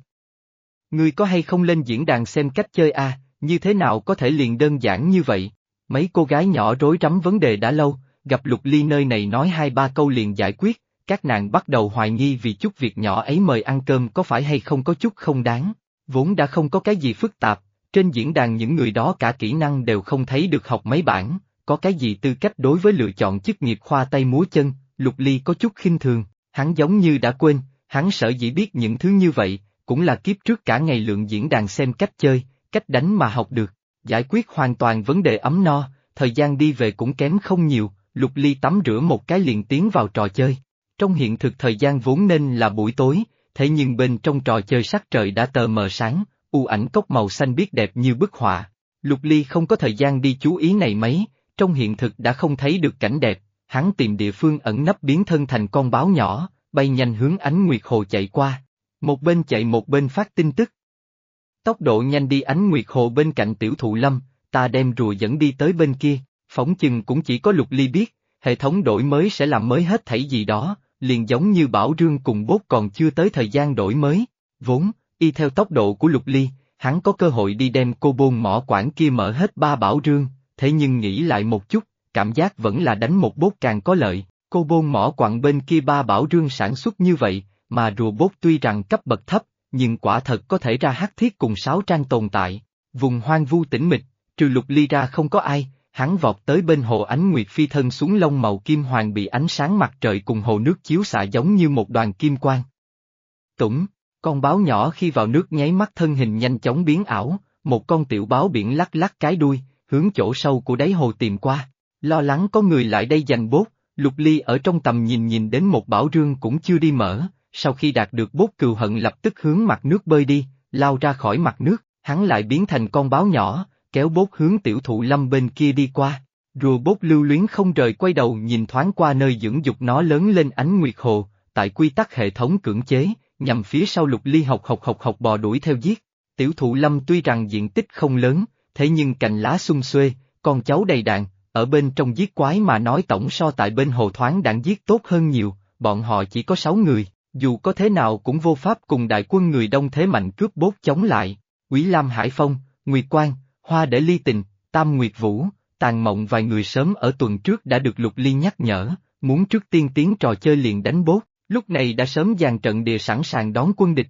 Ngươi có hay không lên diễn đàn xem cách chơi a? À, như thế nào có thể liền đơn giản như vậy? Mấy cô gái nhỏ rối rắm vấn đề đã lâu, gặp Lục Ly nơi này nói hai ba câu liền giải quyết, các nàng bắt đầu hoài nghi vì chút việc nhỏ ấy mời ăn cơm có phải hay không có chút không đáng, vốn đã không có cái gì phức tạp, trên diễn đàn những người đó cả kỹ năng đều không thấy được học mấy bản, có cái gì tư cách đối với lựa chọn chức nghiệp khoa tay múa chân, Lục Ly có chút khinh thường, hắn giống như đã quên, hắn sợ dĩ biết những thứ như vậy, cũng là kiếp trước cả ngày lượng diễn đàn xem cách chơi, cách đánh mà học được, giải quyết hoàn toàn vấn đề ấm no, thời gian đi về cũng kém không nhiều, Lục Ly tắm rửa một cái liền tiến vào trò chơi. Trong hiện thực thời gian vốn nên là buổi tối, thế nhưng bên trong trò chơi sắc trời đã tờ mờ sáng, u ảnh cốc màu xanh biết đẹp như bức họa. Lục Ly không có thời gian đi chú ý này mấy, trong hiện thực đã không thấy được cảnh đẹp, hắn tìm địa phương ẩn nấp biến thân thành con báo nhỏ, bay nhanh hướng ánh nguyệt hồ chạy qua. Một bên chạy một bên phát tin tức. Tốc độ nhanh đi ánh nguyệt hồ bên cạnh tiểu thụ lâm, ta đem rùa dẫn đi tới bên kia, phóng chừng cũng chỉ có lục ly biết, hệ thống đổi mới sẽ làm mới hết thảy gì đó, liền giống như bảo rương cùng bốt còn chưa tới thời gian đổi mới, vốn, y theo tốc độ của lục ly, hắn có cơ hội đi đem cô bôn mỏ quản kia mở hết ba bảo rương, thế nhưng nghĩ lại một chút, cảm giác vẫn là đánh một bốt càng có lợi, cô bôn mỏ quặng bên kia ba bảo rương sản xuất như vậy, mà rùa bốt tuy rằng cấp bậc thấp, nhưng quả thật có thể ra hắc thiết cùng sáu trang tồn tại, vùng hoang vu tĩnh mịch, trừ lục ly ra không có ai, hắn vọt tới bên hồ ánh nguyệt phi thân xuống lông màu kim hoàng bị ánh sáng mặt trời cùng hồ nước chiếu xạ giống như một đoàn kim quang. Tủng, con báo nhỏ khi vào nước nháy mắt thân hình nhanh chóng biến ảo, một con tiểu báo biển lắc lắc cái đuôi, hướng chỗ sâu của đáy hồ tìm qua. Lo lắng có người lại đây giành bốt, lục ly ở trong tầm nhìn nhìn đến một bảo rương cũng chưa đi mở, sau khi đạt được bốt cừu hận lập tức hướng mặt nước bơi đi, lao ra khỏi mặt nước, hắn lại biến thành con báo nhỏ, kéo bốt hướng tiểu thụ lâm bên kia đi qua. Rùa bốt lưu luyến không rời quay đầu nhìn thoáng qua nơi dưỡng dục nó lớn lên ánh nguyệt hồ, tại quy tắc hệ thống cưỡng chế, nhằm phía sau lục ly học học học học bò đuổi theo giết. Tiểu thụ lâm tuy rằng diện tích không lớn, thế nhưng cành lá xung xuê, con cháu đầy đạn, ở bên trong giết quái mà nói tổng so tại bên hồ thoáng đạn giết tốt hơn nhiều, bọn họ chỉ có sáu người, dù có thế nào cũng vô pháp cùng đại quân người đông thế mạnh cướp bốt chống lại. Quý Lam Hải Phong, Nguyệt Quang, Hoa để ly tình, Tam Nguyệt Vũ, Tàn Mộng vài người sớm ở tuần trước đã được Lục Ly nhắc nhở, muốn trước tiên tiến trò chơi liền đánh bốt, lúc này đã sớm dàn trận địa sẵn sàng đón quân địch.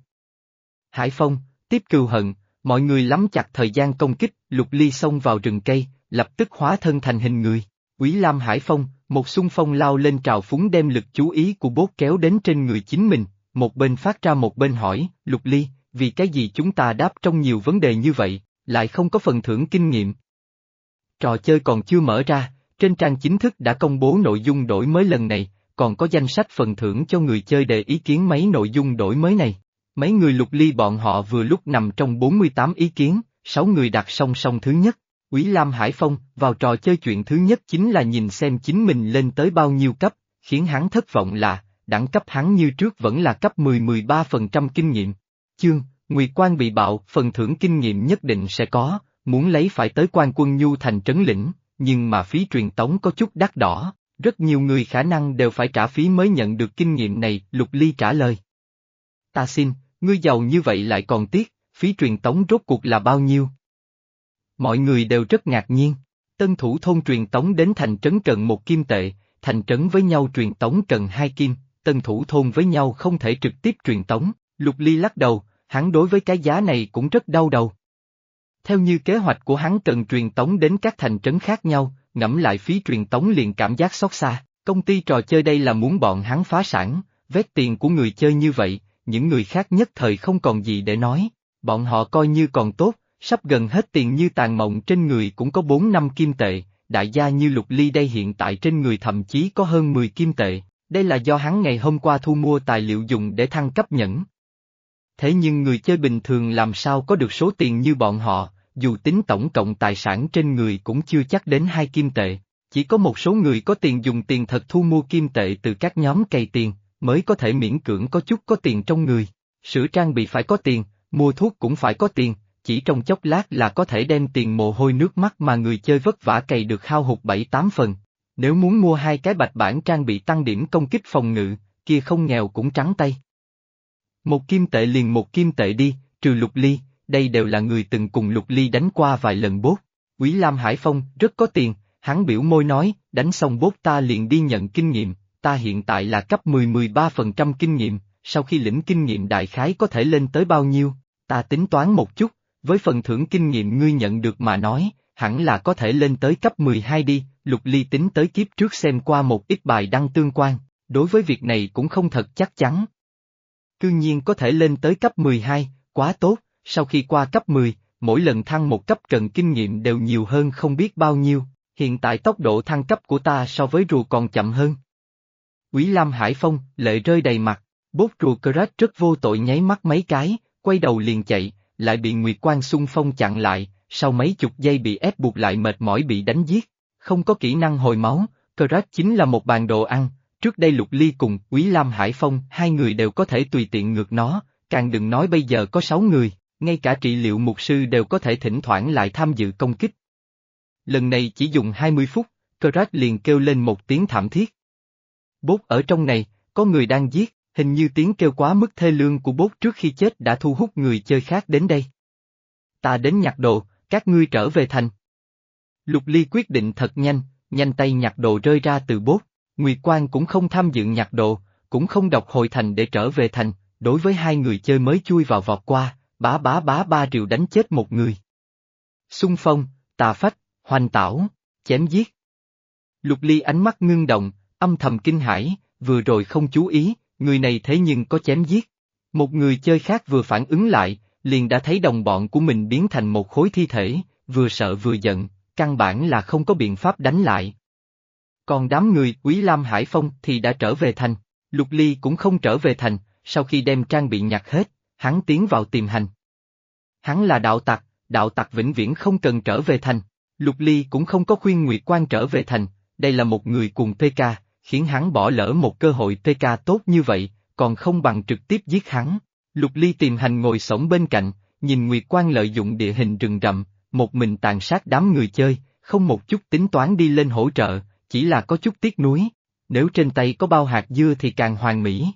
Hải Phong, tiếp cừu hận, mọi người lắm chặt thời gian công kích, Lục Ly xông vào rừng cây, lập tức hóa thân thành hình người. Quý Lam Hải Phong, một xung phong lao lên trào phúng đem lực chú ý của bốt kéo đến trên người chính mình, một bên phát ra một bên hỏi, Lục Ly, vì cái gì chúng ta đáp trong nhiều vấn đề như vậy, lại không có phần thưởng kinh nghiệm. Trò chơi còn chưa mở ra, trên trang chính thức đã công bố nội dung đổi mới lần này, còn có danh sách phần thưởng cho người chơi đề ý kiến mấy nội dung đổi mới này. Mấy người lục ly bọn họ vừa lúc nằm trong 48 ý kiến, 6 người đặt song song thứ nhất. Quý Lam Hải Phong, vào trò chơi chuyện thứ nhất chính là nhìn xem chính mình lên tới bao nhiêu cấp, khiến hắn thất vọng là, đẳng cấp hắn như trước vẫn là cấp 10-13% kinh nghiệm. Chương, Nguyệt Quan bị bạo, phần thưởng kinh nghiệm nhất định sẽ có, muốn lấy phải tới quan quân nhu thành trấn lĩnh, nhưng mà phí truyền tống có chút đắt đỏ, rất nhiều người khả năng đều phải trả phí mới nhận được kinh nghiệm này, Lục Ly trả lời. Ta xin, ngươi giàu như vậy lại còn tiếc, phí truyền tống rốt cuộc là bao nhiêu? Mọi người đều rất ngạc nhiên, tân thủ thôn truyền tống đến thành trấn cần một kim tệ, thành trấn với nhau truyền tống cần hai kim, tân thủ thôn với nhau không thể trực tiếp truyền tống, Lục Ly lắc đầu, hắn đối với cái giá này cũng rất đau đầu. Theo như kế hoạch của hắn cần truyền tống đến các thành trấn khác nhau, ngẫm lại phí truyền tống liền cảm giác xót xa, công ty trò chơi đây là muốn bọn hắn phá sản, vét tiền của người chơi như vậy, những người khác nhất thời không còn gì để nói, bọn họ coi như còn tốt, sắp gần hết tiền như tàn mộng trên người cũng có 4 năm kim tệ, đại gia như lục ly đây hiện tại trên người thậm chí có hơn 10 kim tệ, đây là do hắn ngày hôm qua thu mua tài liệu dùng để thăng cấp nhẫn. Thế nhưng người chơi bình thường làm sao có được số tiền như bọn họ, dù tính tổng cộng tài sản trên người cũng chưa chắc đến hai kim tệ. Chỉ có một số người có tiền dùng tiền thật thu mua kim tệ từ các nhóm cày tiền, mới có thể miễn cưỡng có chút có tiền trong người. Sửa trang bị phải có tiền, mua thuốc cũng phải có tiền, chỉ trong chốc lát là có thể đem tiền mồ hôi nước mắt mà người chơi vất vả cày được hao hụt 7-8 phần. Nếu muốn mua hai cái bạch bản trang bị tăng điểm công kích phòng ngự, kia không nghèo cũng trắng tay. Một kim tệ liền một kim tệ đi, trừ lục ly, đây đều là người từng cùng Lục Ly đánh qua vài lần bốt. Quý Lam Hải Phong rất có tiền, hắn biểu môi nói, đánh xong bốt ta liền đi nhận kinh nghiệm, ta hiện tại là cấp 10-13% kinh nghiệm, sau khi lĩnh kinh nghiệm đại khái có thể lên tới bao nhiêu, ta tính toán một chút, với phần thưởng kinh nghiệm ngươi nhận được mà nói, hẳn là có thể lên tới cấp 12 đi, Lục Ly tính tới kiếp trước xem qua một ít bài đăng tương quan, đối với việc này cũng không thật chắc chắn. Cương nhiên có thể lên tới cấp 12, quá tốt, sau khi qua cấp 10, mỗi lần thăng một cấp cần kinh nghiệm đều nhiều hơn không biết bao nhiêu, hiện tại tốc độ thăng cấp của ta so với rùa còn chậm hơn. Quý Lam Hải Phong, lệ rơi đầy mặt, bốt rùa Crash rất vô tội nháy mắt mấy cái, quay đầu liền chạy, lại bị Nguyệt Quang xung phong chặn lại, sau mấy chục giây bị ép buộc lại mệt mỏi bị đánh giết, không có kỹ năng hồi máu, Crash chính là một bàn đồ ăn, trước đây Lục Ly cùng Quý Lam Hải Phong hai người đều có thể tùy tiện ngược nó, càng đừng nói bây giờ có sáu người ngay cả trị liệu mục sư đều có thể thỉnh thoảng lại tham dự công kích. Lần này chỉ dùng 20 phút, Crash liền kêu lên một tiếng thảm thiết. Bốt ở trong này, có người đang giết, hình như tiếng kêu quá mức thê lương của bốt trước khi chết đã thu hút người chơi khác đến đây. Ta đến nhặt đồ, các ngươi trở về thành. Lục Ly quyết định thật nhanh, nhanh tay nhặt đồ rơi ra từ bốt, Nguyệt Quang cũng không tham dự nhặt đồ, cũng không đọc hồi thành để trở về thành, đối với hai người chơi mới chui vào vọt qua, bá bá bá ba triệu đánh chết một người. Xung phong, tà phách, hoành tảo, chém giết. Lục ly ánh mắt ngưng động, âm thầm kinh hãi, vừa rồi không chú ý, người này thế nhưng có chém giết. Một người chơi khác vừa phản ứng lại, liền đã thấy đồng bọn của mình biến thành một khối thi thể, vừa sợ vừa giận, căn bản là không có biện pháp đánh lại. Còn đám người Quý Lam Hải Phong thì đã trở về thành, Lục Ly cũng không trở về thành, sau khi đem trang bị nhặt hết, hắn tiến vào tìm hành. Hắn là đạo tặc, đạo tặc vĩnh viễn không cần trở về thành. Lục Ly cũng không có khuyên Nguyệt Quan trở về thành, đây là một người cùng TK, khiến hắn bỏ lỡ một cơ hội TK tốt như vậy, còn không bằng trực tiếp giết hắn. Lục Ly tìm hành ngồi sống bên cạnh, nhìn Nguyệt Quan lợi dụng địa hình rừng rậm, một mình tàn sát đám người chơi, không một chút tính toán đi lên hỗ trợ, chỉ là có chút tiếc nuối. Nếu trên tay có bao hạt dưa thì càng hoàn mỹ.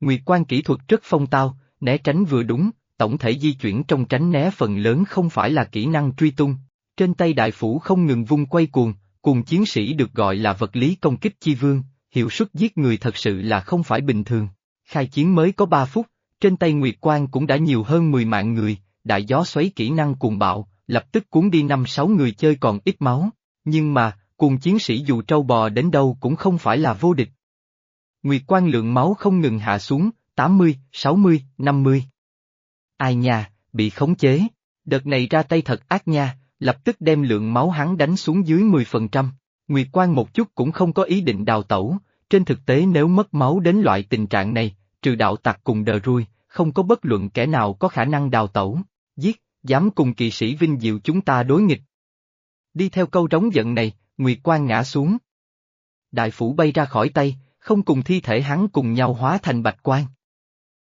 Nguyệt quan kỹ thuật rất phong tao, né tránh vừa đúng, tổng thể di chuyển trong tránh né phần lớn không phải là kỹ năng truy tung. Trên tay đại phủ không ngừng vung quay cuồng, cùng chiến sĩ được gọi là vật lý công kích chi vương, hiệu suất giết người thật sự là không phải bình thường. Khai chiến mới có 3 phút, trên tay Nguyệt Quang cũng đã nhiều hơn 10 mạng người, đại gió xoáy kỹ năng cuồng bạo, lập tức cuốn đi năm sáu người chơi còn ít máu. Nhưng mà, cùng chiến sĩ dù trâu bò đến đâu cũng không phải là vô địch. Nguyệt Quang lượng máu không ngừng hạ xuống, 80, 60, 50. Ai nha, bị khống chế. Đợt này ra tay thật ác nha, lập tức đem lượng máu hắn đánh xuống dưới 10%. Nguyệt Quang một chút cũng không có ý định đào tẩu, trên thực tế nếu mất máu đến loại tình trạng này, trừ đạo tặc cùng đờ ruôi, không có bất luận kẻ nào có khả năng đào tẩu, giết, dám cùng kỵ sĩ vinh diệu chúng ta đối nghịch. Đi theo câu trống giận này, Nguyệt Quang ngã xuống. Đại phủ bay ra khỏi tay, không cùng thi thể hắn cùng nhau hóa thành bạch quang.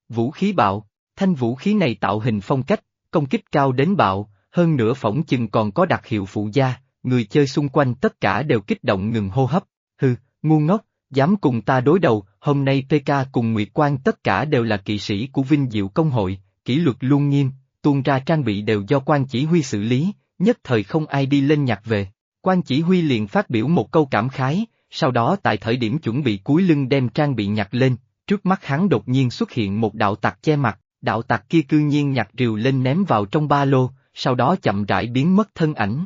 Vũ khí bạo, thanh vũ khí này tạo hình phong cách, công kích cao đến bạo, hơn nữa phỏng chừng còn có đặc hiệu phụ gia, người chơi xung quanh tất cả đều kích động ngừng hô hấp, hừ, ngu ngốc, dám cùng ta đối đầu, hôm nay PK cùng Nguyệt Quang tất cả đều là kỵ sĩ của Vinh Diệu Công hội, kỷ luật luôn nghiêm, tuôn ra trang bị đều do quan chỉ huy xử lý, nhất thời không ai đi lên nhặt về. Quan chỉ huy liền phát biểu một câu cảm khái, sau đó tại thời điểm chuẩn bị cúi lưng đem trang bị nhặt lên, trước mắt hắn đột nhiên xuất hiện một đạo tặc che mặt, đạo tặc kia cư nhiên nhặt rìu lên ném vào trong ba lô, sau đó chậm rãi biến mất thân ảnh.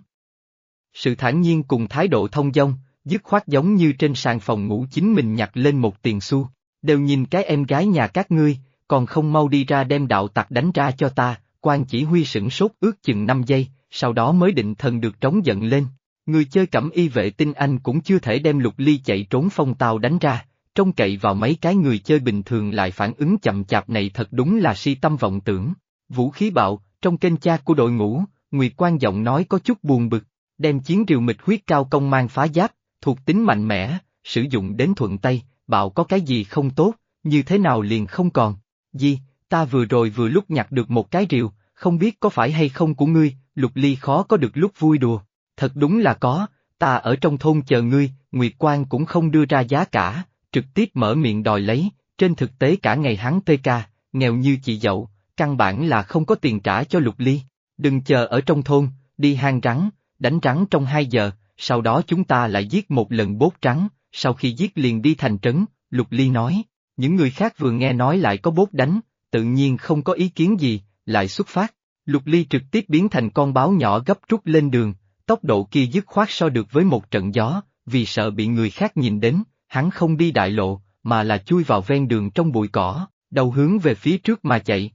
Sự thản nhiên cùng thái độ thông dong, dứt khoát giống như trên sàn phòng ngủ chính mình nhặt lên một tiền xu, đều nhìn cái em gái nhà các ngươi, còn không mau đi ra đem đạo tặc đánh ra cho ta, quan chỉ huy sửng sốt ước chừng 5 giây, sau đó mới định thần được trống giận lên. Người chơi cẩm y vệ tinh anh cũng chưa thể đem lục ly chạy trốn phong tàu đánh ra, trông cậy vào mấy cái người chơi bình thường lại phản ứng chậm chạp này thật đúng là si tâm vọng tưởng. Vũ khí bạo, trong kênh cha của đội ngũ, Nguyệt Quan giọng nói có chút buồn bực, đem chiến rìu mịch huyết cao công mang phá giáp, thuộc tính mạnh mẽ, sử dụng đến thuận tay, bạo có cái gì không tốt, như thế nào liền không còn. Gì, ta vừa rồi vừa lúc nhặt được một cái rìu, không biết có phải hay không của ngươi, lục ly khó có được lúc vui đùa. Thật đúng là có, ta ở trong thôn chờ ngươi, Nguyệt Quang cũng không đưa ra giá cả, trực tiếp mở miệng đòi lấy, trên thực tế cả ngày hắn tê ca nghèo như chị dậu, căn bản là không có tiền trả cho lục ly. Đừng chờ ở trong thôn, đi hang rắn, đánh rắn trong hai giờ, sau đó chúng ta lại giết một lần bốt trắng, sau khi giết liền đi thành trấn, lục ly nói. Những người khác vừa nghe nói lại có bốt đánh, tự nhiên không có ý kiến gì, lại xuất phát. Lục ly trực tiếp biến thành con báo nhỏ gấp rút lên đường, tốc độ kia dứt khoát so được với một trận gió, vì sợ bị người khác nhìn đến, hắn không đi đại lộ, mà là chui vào ven đường trong bụi cỏ, đầu hướng về phía trước mà chạy.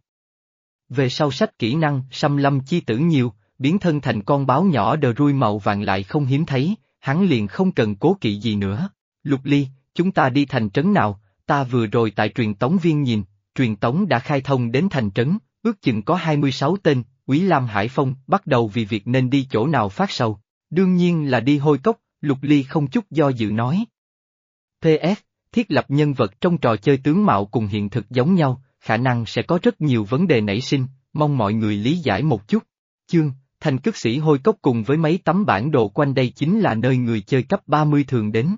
Về sau sách kỹ năng, xăm lâm chi tử nhiều, biến thân thành con báo nhỏ đờ rui màu vàng lại không hiếm thấy, hắn liền không cần cố kỵ gì nữa. Lục ly, chúng ta đi thành trấn nào, ta vừa rồi tại truyền tống viên nhìn, truyền tống đã khai thông đến thành trấn, ước chừng có 26 tên, Quý Lam Hải Phong bắt đầu vì việc nên đi chỗ nào phát sầu. Đương nhiên là đi hôi cốc, Lục Ly không chút do dự nói. PS, thiết lập nhân vật trong trò chơi tướng mạo cùng hiện thực giống nhau, khả năng sẽ có rất nhiều vấn đề nảy sinh, mong mọi người lý giải một chút. Chương, thành cước sĩ hôi cốc cùng với mấy tấm bản đồ quanh đây chính là nơi người chơi cấp 30 thường đến.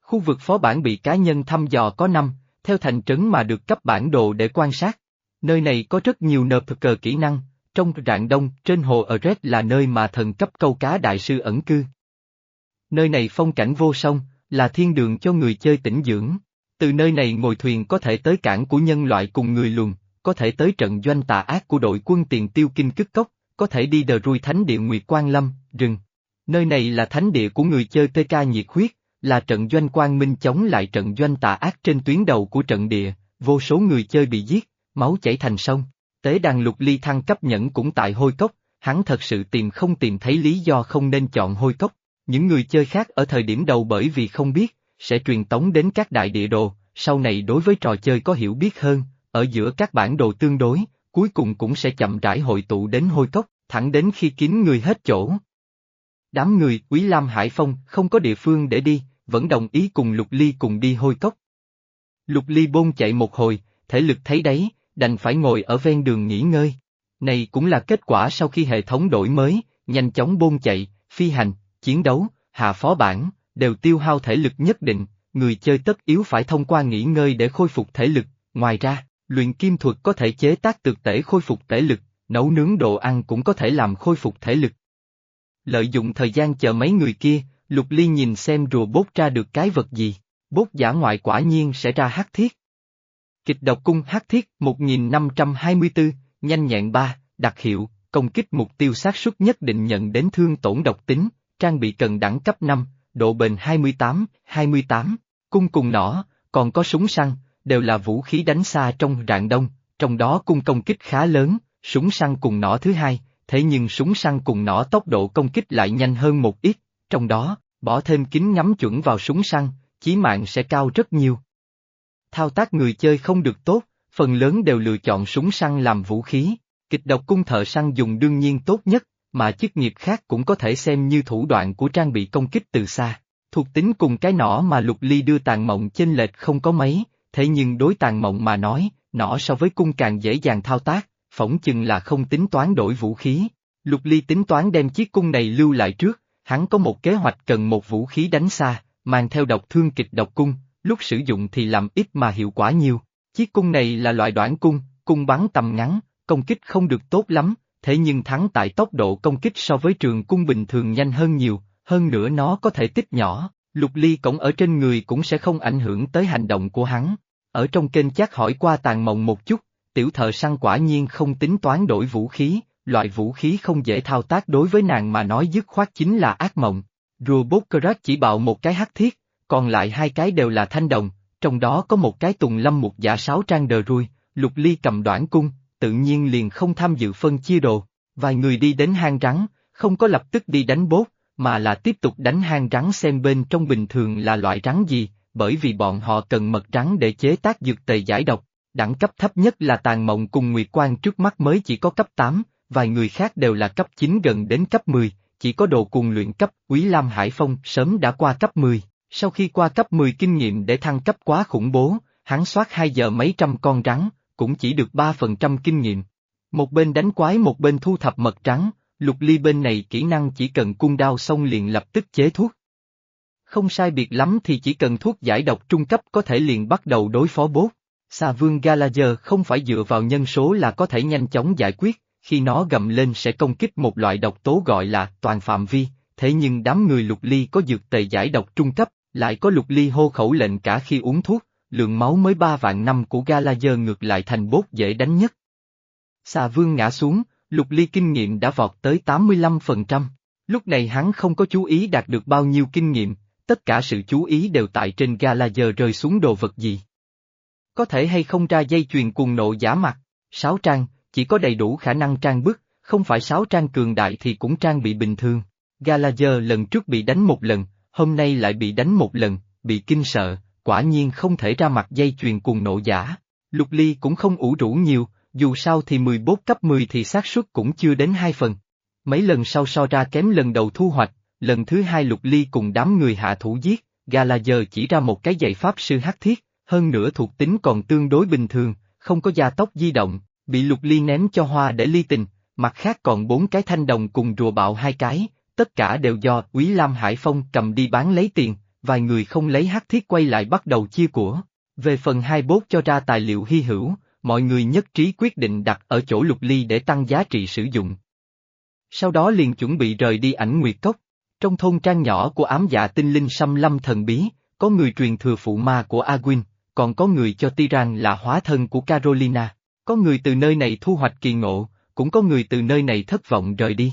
Khu vực phó bản bị cá nhân thăm dò có năm theo thành trấn mà được cấp bản đồ để quan sát. Nơi này có rất nhiều nợp cờ kỹ năng, trong rạng đông, trên hồ Eret là nơi mà thần cấp câu cá đại sư ẩn cư. Nơi này phong cảnh vô song, là thiên đường cho người chơi tỉnh dưỡng. Từ nơi này ngồi thuyền có thể tới cảng của nhân loại cùng người lùn, có thể tới trận doanh tà ác của đội quân tiền tiêu kinh cức cốc, có thể đi đờ rui thánh địa Nguyệt Quang Lâm, rừng. Nơi này là thánh địa của người chơi TK nhiệt huyết, là trận doanh quang minh chống lại trận doanh tà ác trên tuyến đầu của trận địa, vô số người chơi bị giết, máu chảy thành sông. Tế đàn lục ly thăng cấp nhẫn cũng tại hôi cốc, hắn thật sự tìm không tìm thấy lý do không nên chọn hôi cốc. Những người chơi khác ở thời điểm đầu bởi vì không biết, sẽ truyền tống đến các đại địa đồ, sau này đối với trò chơi có hiểu biết hơn, ở giữa các bản đồ tương đối, cuối cùng cũng sẽ chậm rãi hội tụ đến hôi cốc, thẳng đến khi kín người hết chỗ. Đám người Quý Lam Hải Phong không có địa phương để đi, vẫn đồng ý cùng Lục Ly cùng đi hôi cốc. Lục Ly bôn chạy một hồi, thể lực thấy đấy, đành phải ngồi ở ven đường nghỉ ngơi. Này cũng là kết quả sau khi hệ thống đổi mới, nhanh chóng bôn chạy, phi hành, chiến đấu, hạ phó bản, đều tiêu hao thể lực nhất định, người chơi tất yếu phải thông qua nghỉ ngơi để khôi phục thể lực, ngoài ra, luyện kim thuật có thể chế tác tược tể khôi phục thể lực, nấu nướng đồ ăn cũng có thể làm khôi phục thể lực. Lợi dụng thời gian chờ mấy người kia, Lục Ly nhìn xem rùa bốt ra được cái vật gì, bốt giả ngoại quả nhiên sẽ ra hắc thiết. Kịch độc cung hắc thiết 1524, nhanh nhẹn 3, đặc hiệu, công kích mục tiêu xác suất nhất định nhận đến thương tổn độc tính, trang bị cần đẳng cấp 5, độ bền 28, 28, cung cùng nỏ, còn có súng săn, đều là vũ khí đánh xa trong rạng đông, trong đó cung công kích khá lớn, súng săn cùng nỏ thứ hai, thế nhưng súng săn cùng nỏ tốc độ công kích lại nhanh hơn một ít, trong đó, bỏ thêm kính ngắm chuẩn vào súng săn, chí mạng sẽ cao rất nhiều. Thao tác người chơi không được tốt, phần lớn đều lựa chọn súng săn làm vũ khí, kịch độc cung thợ săn dùng đương nhiên tốt nhất, mà chức nghiệp khác cũng có thể xem như thủ đoạn của trang bị công kích từ xa. Thuộc tính cùng cái nỏ mà Lục Ly đưa tàn mộng chênh lệch không có mấy, thế nhưng đối tàn mộng mà nói, nỏ so với cung càng dễ dàng thao tác, phỏng chừng là không tính toán đổi vũ khí. Lục Ly tính toán đem chiếc cung này lưu lại trước, hắn có một kế hoạch cần một vũ khí đánh xa, mang theo độc thương kịch độc cung, lúc sử dụng thì làm ít mà hiệu quả nhiều. Chiếc cung này là loại đoạn cung, cung bắn tầm ngắn, công kích không được tốt lắm, thế nhưng thắng tại tốc độ công kích so với trường cung bình thường nhanh hơn nhiều, hơn nữa nó có thể tích nhỏ, lục ly cổng ở trên người cũng sẽ không ảnh hưởng tới hành động của hắn. Ở trong kênh chắc hỏi qua tàn mộng một chút, tiểu thợ săn quả nhiên không tính toán đổi vũ khí, loại vũ khí không dễ thao tác đối với nàng mà nói dứt khoát chính là ác mộng. Rùa Bokkerat chỉ bạo một cái hắc thiết, còn lại hai cái đều là thanh đồng, trong đó có một cái tùng lâm một giả sáu trang đờ ruồi, lục ly cầm đoạn cung, tự nhiên liền không tham dự phân chia đồ. Vài người đi đến hang rắn, không có lập tức đi đánh bốt, mà là tiếp tục đánh hang rắn xem bên trong bình thường là loại rắn gì, bởi vì bọn họ cần mật rắn để chế tác dược tề giải độc. Đẳng cấp thấp nhất là tàn mộng cùng nguyệt quan trước mắt mới chỉ có cấp 8, vài người khác đều là cấp 9 gần đến cấp 10, chỉ có đồ cùng luyện cấp, Quý Lam Hải Phong sớm đã qua cấp 10, sau khi qua cấp 10 kinh nghiệm để thăng cấp quá khủng bố, hắn soát 2 giờ mấy trăm con rắn, cũng chỉ được 3% kinh nghiệm. Một bên đánh quái một bên thu thập mật trắng, lục ly bên này kỹ năng chỉ cần cung đao xong liền lập tức chế thuốc. Không sai biệt lắm thì chỉ cần thuốc giải độc trung cấp có thể liền bắt đầu đối phó bốt. Xà vương Galager không phải dựa vào nhân số là có thể nhanh chóng giải quyết, khi nó gầm lên sẽ công kích một loại độc tố gọi là toàn phạm vi, thế nhưng đám người lục ly có dược tề giải độc trung cấp, lại có lục ly hô khẩu lệnh cả khi uống thuốc, lượng máu mới ba vạn năm của Galazer ngược lại thành bốt dễ đánh nhất. Xà vương ngã xuống, lục ly kinh nghiệm đã vọt tới 85%. Lúc này hắn không có chú ý đạt được bao nhiêu kinh nghiệm, tất cả sự chú ý đều tại trên Galazer rơi xuống đồ vật gì. Có thể hay không ra dây chuyền cuồng nộ giả mặt, sáu trang, chỉ có đầy đủ khả năng trang bức, không phải sáu trang cường đại thì cũng trang bị bình thường. Galager lần trước bị đánh một lần, hôm nay lại bị đánh một lần, bị kinh sợ, quả nhiên không thể ra mặt dây chuyền cuồng nộ giả. Lục Ly cũng không ủ rũ nhiều, dù sao thì 14 cấp 10 thì xác suất cũng chưa đến hai phần. Mấy lần sau so ra kém lần đầu thu hoạch, lần thứ hai Lục Ly cùng đám người hạ thủ giết, Galager chỉ ra một cái dạy pháp sư hắc thiết, hơn nữa thuộc tính còn tương đối bình thường, không có gia tốc di động, bị Lục Ly ném cho hoa để ly tình, mặt khác còn bốn cái thanh đồng cùng rùa bạo hai cái, tất cả đều do Quý Lam Hải Phong cầm đi bán lấy tiền, vài người không lấy hắc thiết quay lại bắt đầu chia của. Về phần hai bốt cho ra tài liệu hy hữu, mọi người nhất trí quyết định đặt ở chỗ lục ly để tăng giá trị sử dụng. Sau đó liền chuẩn bị rời đi ảnh nguyệt cốc. Trong thôn trang nhỏ của ám dạ tinh linh xăm lâm thần bí, có người truyền thừa phụ ma của Agwin, còn có người cho Tiran là hóa thân của Carolina. Có người từ nơi này thu hoạch kỳ ngộ, cũng có người từ nơi này thất vọng rời đi.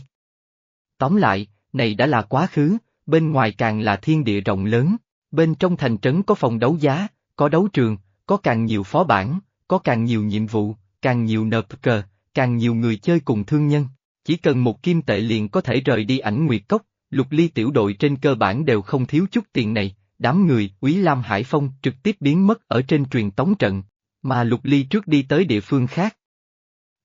Tóm lại, này đã là quá khứ, bên ngoài càng là thiên địa rộng lớn, bên trong thành trấn có phòng đấu giá, có đấu trường, có càng nhiều phó bản, có càng nhiều nhiệm vụ, càng nhiều nợp cờ, càng nhiều người chơi cùng thương nhân. Chỉ cần một kim tệ liền có thể rời đi ảnh nguyệt cốc, lục ly tiểu đội trên cơ bản đều không thiếu chút tiền này, đám người Quý Lam Hải Phong trực tiếp biến mất ở trên truyền tống trận, mà lục ly trước đi tới địa phương khác.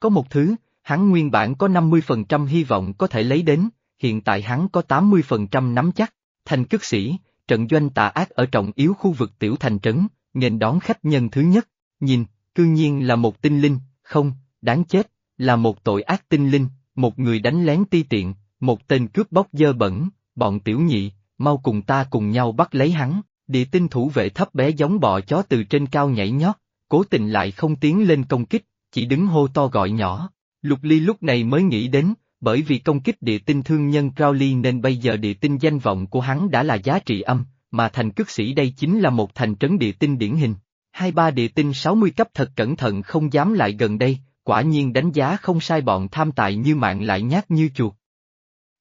Có một thứ, hắn nguyên bản có 50% hy vọng có thể lấy đến, hiện tại hắn có 80% nắm chắc, thành cất sĩ, trận doanh tà ác ở trọng yếu khu vực tiểu thành trấn, nghênh đón khách nhân thứ nhất, nhìn, cư nhiên là một tinh linh, không, đáng chết, là một tội ác tinh linh, một người đánh lén ti tiện, một tên cướp bóc dơ bẩn, bọn tiểu nhị, mau cùng ta cùng nhau bắt lấy hắn, địa tinh thủ vệ thấp bé giống bọ chó từ trên cao nhảy nhót, cố tình lại không tiến lên công kích, chỉ đứng hô to gọi nhỏ. Lục Ly lúc này mới nghĩ đến, bởi vì công kích địa tinh thương nhân Crowley nên bây giờ địa tinh danh vọng của hắn đã là giá trị âm, mà thành cước sĩ đây chính là một thành trấn địa tinh điển hình. Hai ba địa tinh 60 cấp thật cẩn thận không dám lại gần đây, quả nhiên đánh giá không sai bọn tham tài như mạng lại nhát như chuột.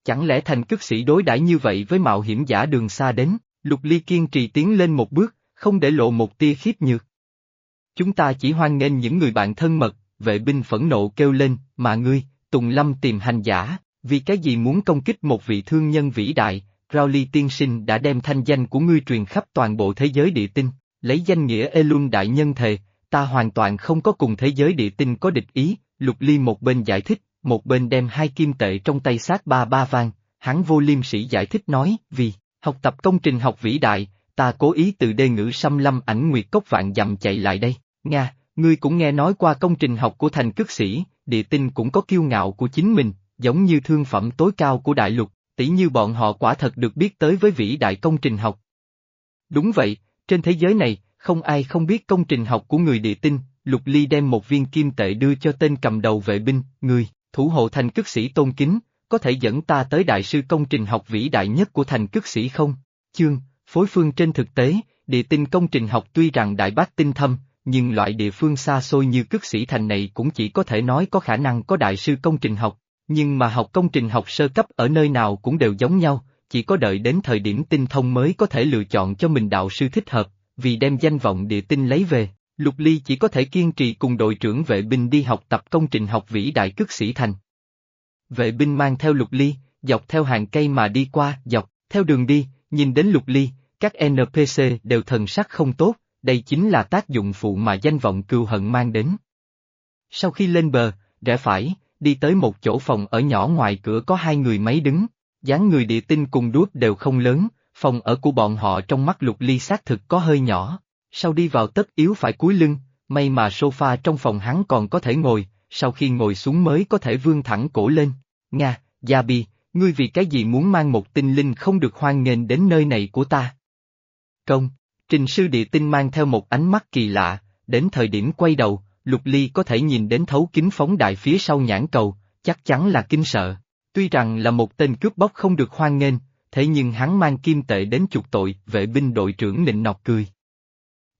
Chẳng lẽ thành cước sĩ đối đãi như vậy với mạo hiểm giả đường xa đến, lục ly kiên trì tiến lên một bước, không để lộ một tia khiếp nhược. Chúng ta chỉ hoan nghênh những người bạn thân mật, vệ binh phẫn nộ kêu lên, mà ngươi, Tùng Lâm tìm hành giả, vì cái gì muốn công kích một vị thương nhân vĩ đại, Rowley tiên sinh đã đem thanh danh của ngươi truyền khắp toàn bộ thế giới địa tinh, lấy danh nghĩa Elun đại nhân thề, ta hoàn toàn không có cùng thế giới địa tinh có địch ý, Lục Ly một bên giải thích, một bên đem hai kim tệ trong tay sát ba ba vang, hắn vô liêm sĩ giải thích nói, vì, học tập công trình học vĩ đại, ta cố ý từ đê ngữ xâm lâm ảnh nguyệt cốc vạn dặm chạy lại đây, Nga, ngươi cũng nghe nói qua công trình học của thành cước sĩ, địa tinh cũng có kiêu ngạo của chính mình, giống như thương phẩm tối cao của đại lục, tỷ như bọn họ quả thật được biết tới với vĩ đại công trình học. Đúng vậy, trên thế giới này, không ai không biết công trình học của người địa tinh, Lục Ly đem một viên kim tệ đưa cho tên cầm đầu vệ binh, người, thủ hộ thành cước sĩ tôn kính, có thể dẫn ta tới đại sư công trình học vĩ đại nhất của thành cước sĩ không? Chương, phối phương trên thực tế, địa tinh công trình học tuy rằng đại bác tinh thâm, nhưng loại địa phương xa xôi như cước sĩ thành này cũng chỉ có thể nói có khả năng có đại sư công trình học, nhưng mà học công trình học sơ cấp ở nơi nào cũng đều giống nhau, chỉ có đợi đến thời điểm tinh thông mới có thể lựa chọn cho mình đạo sư thích hợp, vì đem danh vọng địa tinh lấy về, Lục Ly chỉ có thể kiên trì cùng đội trưởng vệ binh đi học tập công trình học vĩ đại cước sĩ thành. Vệ binh mang theo Lục Ly, dọc theo hàng cây mà đi qua, dọc, theo đường đi, nhìn đến Lục Ly, các NPC đều thần sắc không tốt, đây chính là tác dụng phụ mà danh vọng cừu hận mang đến. Sau khi lên bờ, rẽ phải, đi tới một chỗ phòng ở nhỏ ngoài cửa có hai người máy đứng, dáng người địa tinh cùng đuốc đều không lớn, phòng ở của bọn họ trong mắt lục ly xác thực có hơi nhỏ, sau đi vào tất yếu phải cúi lưng, may mà sofa trong phòng hắn còn có thể ngồi, sau khi ngồi xuống mới có thể vươn thẳng cổ lên. Nga, Gia Bi, ngươi vì cái gì muốn mang một tinh linh không được hoan nghênh đến nơi này của ta? Công, trình sư địa tinh mang theo một ánh mắt kỳ lạ, đến thời điểm quay đầu, Lục Ly có thể nhìn đến thấu kính phóng đại phía sau nhãn cầu, chắc chắn là kinh sợ. Tuy rằng là một tên cướp bóc không được hoan nghênh, thế nhưng hắn mang kim tệ đến chuộc tội, vệ binh đội trưởng nịnh nọt cười.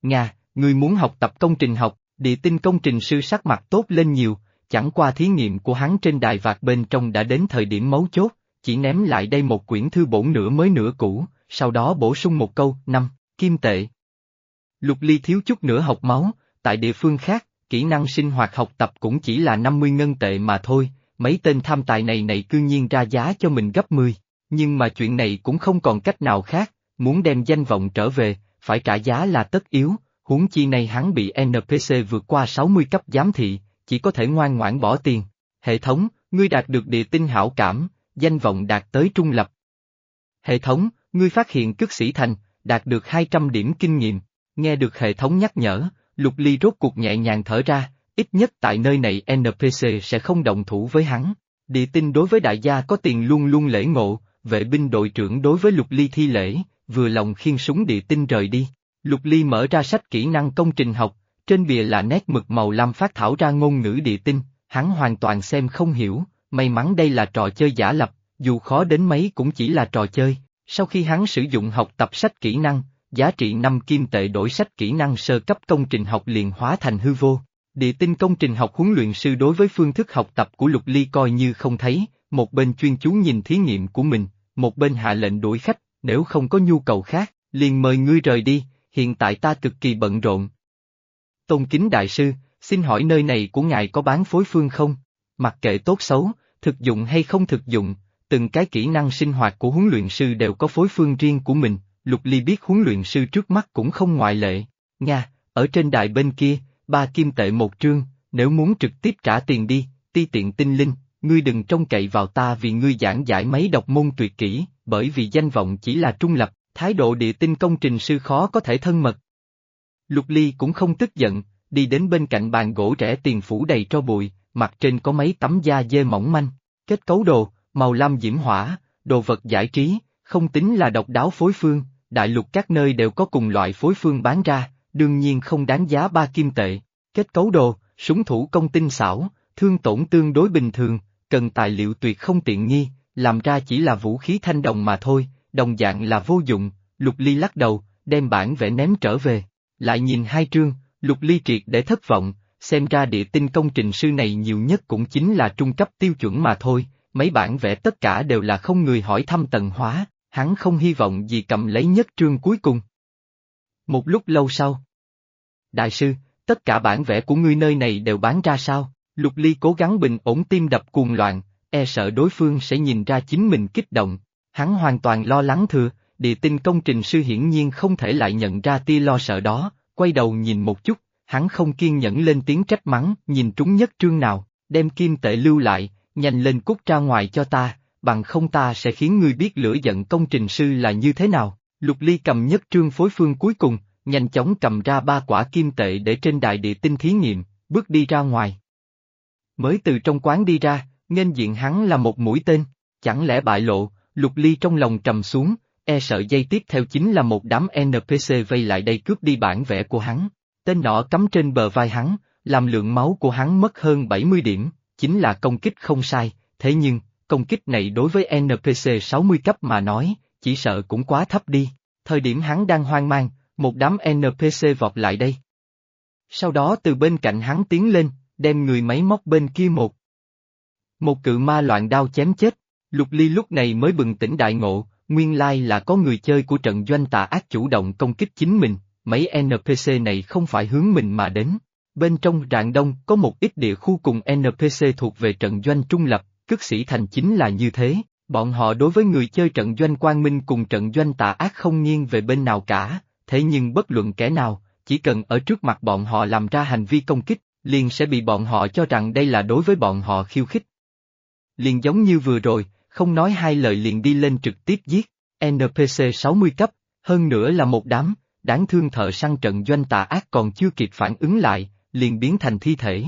Nga, người muốn học tập công trình học, địa tinh công trình sư sắc mặt tốt lên nhiều, chẳng qua thí nghiệm của hắn trên đài vạc bên trong đã đến thời điểm mấu chốt, chỉ ném lại đây một quyển thư bổn nửa mới nửa cũ, sau đó bổ sung một câu, năm, kim tệ. Lục ly thiếu chút nữa học máu, tại địa phương khác, kỹ năng sinh hoạt học tập cũng chỉ là 50 ngân tệ mà thôi, mấy tên tham tài này này cư nhiên ra giá cho mình gấp 10. Nhưng mà chuyện này cũng không còn cách nào khác, muốn đem danh vọng trở về, phải trả giá là tất yếu, huống chi này hắn bị NPC vượt qua 60 cấp giám thị, chỉ có thể ngoan ngoãn bỏ tiền. Hệ thống, ngươi đạt được địa tinh hảo cảm, danh vọng đạt tới trung lập. Hệ thống, ngươi phát hiện cước sĩ thành, đạt được 200 điểm kinh nghiệm, nghe được hệ thống nhắc nhở, Lục Ly rốt cuộc nhẹ nhàng thở ra, ít nhất tại nơi này NPC sẽ không động thủ với hắn. Địa tinh đối với đại gia có tiền luôn luôn lễ ngộ, vệ binh đội trưởng đối với Lục Ly thi lễ, vừa lòng khiên súng địa tinh rời đi. Lục Ly mở ra sách kỹ năng công trình học, trên bìa là nét mực màu lam phát thảo ra ngôn ngữ địa tinh, hắn hoàn toàn xem không hiểu, may mắn đây là trò chơi giả lập, dù khó đến mấy cũng chỉ là trò chơi. Sau khi hắn sử dụng học tập sách kỹ năng, giá trị 5 kim tệ đổi sách kỹ năng sơ cấp công trình học liền hóa thành hư vô. Địa tinh công trình học huấn luyện sư đối với phương thức học tập của Lục Ly coi như không thấy, một bên chuyên chú nhìn thí nghiệm của mình, một bên hạ lệnh đuổi khách, nếu không có nhu cầu khác, liền mời ngươi rời đi, hiện tại ta cực kỳ bận rộn. Tôn kính đại sư, xin hỏi nơi này của ngài có bán phối phương không? Mặc kệ tốt xấu, thực dụng hay không thực dụng, từng cái kỹ năng sinh hoạt của huấn luyện sư đều có phối phương riêng của mình, Lục Ly biết huấn luyện sư trước mắt cũng không ngoại lệ. Nga, ở trên đài bên kia, ba kim tệ một trương, nếu muốn trực tiếp trả tiền đi, ti tiện tinh linh, ngươi đừng trông cậy vào ta vì ngươi giảng giải mấy độc môn tuyệt kỹ, bởi vì danh vọng chỉ là trung lập, thái độ địa tinh công trình sư khó có thể thân mật. Lục Ly cũng không tức giận, đi đến bên cạnh bàn gỗ rẻ tiền phủ đầy tro bụi, mặt trên có mấy tấm da dê mỏng manh, kết cấu đồ, màu lam diễm hỏa, đồ vật giải trí, không tính là độc đáo phối phương, đại lục các nơi đều có cùng loại phối phương bán ra, đương nhiên không đáng giá ba kim tệ. Kết cấu đồ, súng thủ công tinh xảo, thương tổn tương đối bình thường, cần tài liệu tuyệt không tiện nghi, làm ra chỉ là vũ khí thanh đồng mà thôi, đồng dạng là vô dụng, Lục Ly lắc đầu, đem bản vẽ ném trở về, lại nhìn hai trương, Lục Ly triệt để thất vọng, xem ra địa tinh công trình sư này nhiều nhất cũng chính là trung cấp tiêu chuẩn mà thôi, mấy bản vẽ tất cả đều là không người hỏi thăm tần hóa, hắn không hy vọng gì cầm lấy nhất trương cuối cùng. Một lúc lâu sau. Đại sư, tất cả bản vẽ của ngươi nơi này đều bán ra sao? Lục Ly cố gắng bình ổn tim đập cuồng loạn, e sợ đối phương sẽ nhìn ra chính mình kích động. Hắn hoàn toàn lo lắng thừa, địa tinh công trình sư hiển nhiên không thể lại nhận ra tia lo sợ đó, quay đầu nhìn một chút, hắn không kiên nhẫn lên tiếng trách mắng, nhìn trúng nhất trương nào, đem kim tệ lưu lại, nhanh lên cút ra ngoài cho ta, bằng không ta sẽ khiến ngươi biết lửa giận công trình sư là như thế nào. Lục Ly cầm nhất trương phối phương cuối cùng, nhanh chóng cầm ra ba quả kim tệ để trên đại địa tinh thí nghiệm, bước đi ra ngoài. Mới từ trong quán đi ra, nên diện hắn là một mũi tên, chẳng lẽ bại lộ, Lục Ly trong lòng trầm xuống, e sợ dây tiếp theo chính là một đám NPC vây lại đây cướp đi bản vẽ của hắn. Tên nọ cắm trên bờ vai hắn, làm lượng máu của hắn mất hơn 70 điểm, chính là công kích không sai, thế nhưng, công kích này đối với NPC 60 cấp mà nói, chỉ sợ cũng quá thấp đi. Thời điểm hắn đang hoang mang, một đám NPC vọt lại đây. Sau đó từ bên cạnh hắn tiến lên, đem người máy móc bên kia một. Một cự ma loạn đao chém chết, Lục Ly lúc này mới bừng tỉnh đại ngộ, nguyên lai là có người chơi của trận doanh tà ác chủ động công kích chính mình, mấy NPC này không phải hướng mình mà đến. Bên trong rạng đông có một ít địa khu cùng NPC thuộc về trận doanh trung lập, cước sĩ thành chính là như thế, bọn họ đối với người chơi trận doanh quang minh cùng trận doanh tà ác không nghiêng về bên nào cả, thế nhưng bất luận kẻ nào, chỉ cần ở trước mặt bọn họ làm ra hành vi công kích, liền sẽ bị bọn họ cho rằng đây là đối với bọn họ khiêu khích. Liền giống như vừa rồi, không nói hai lời liền đi lên trực tiếp giết, NPC 60 cấp, hơn nữa là một đám, đáng thương thợ săn trận doanh tà ác còn chưa kịp phản ứng lại, liền biến thành thi thể.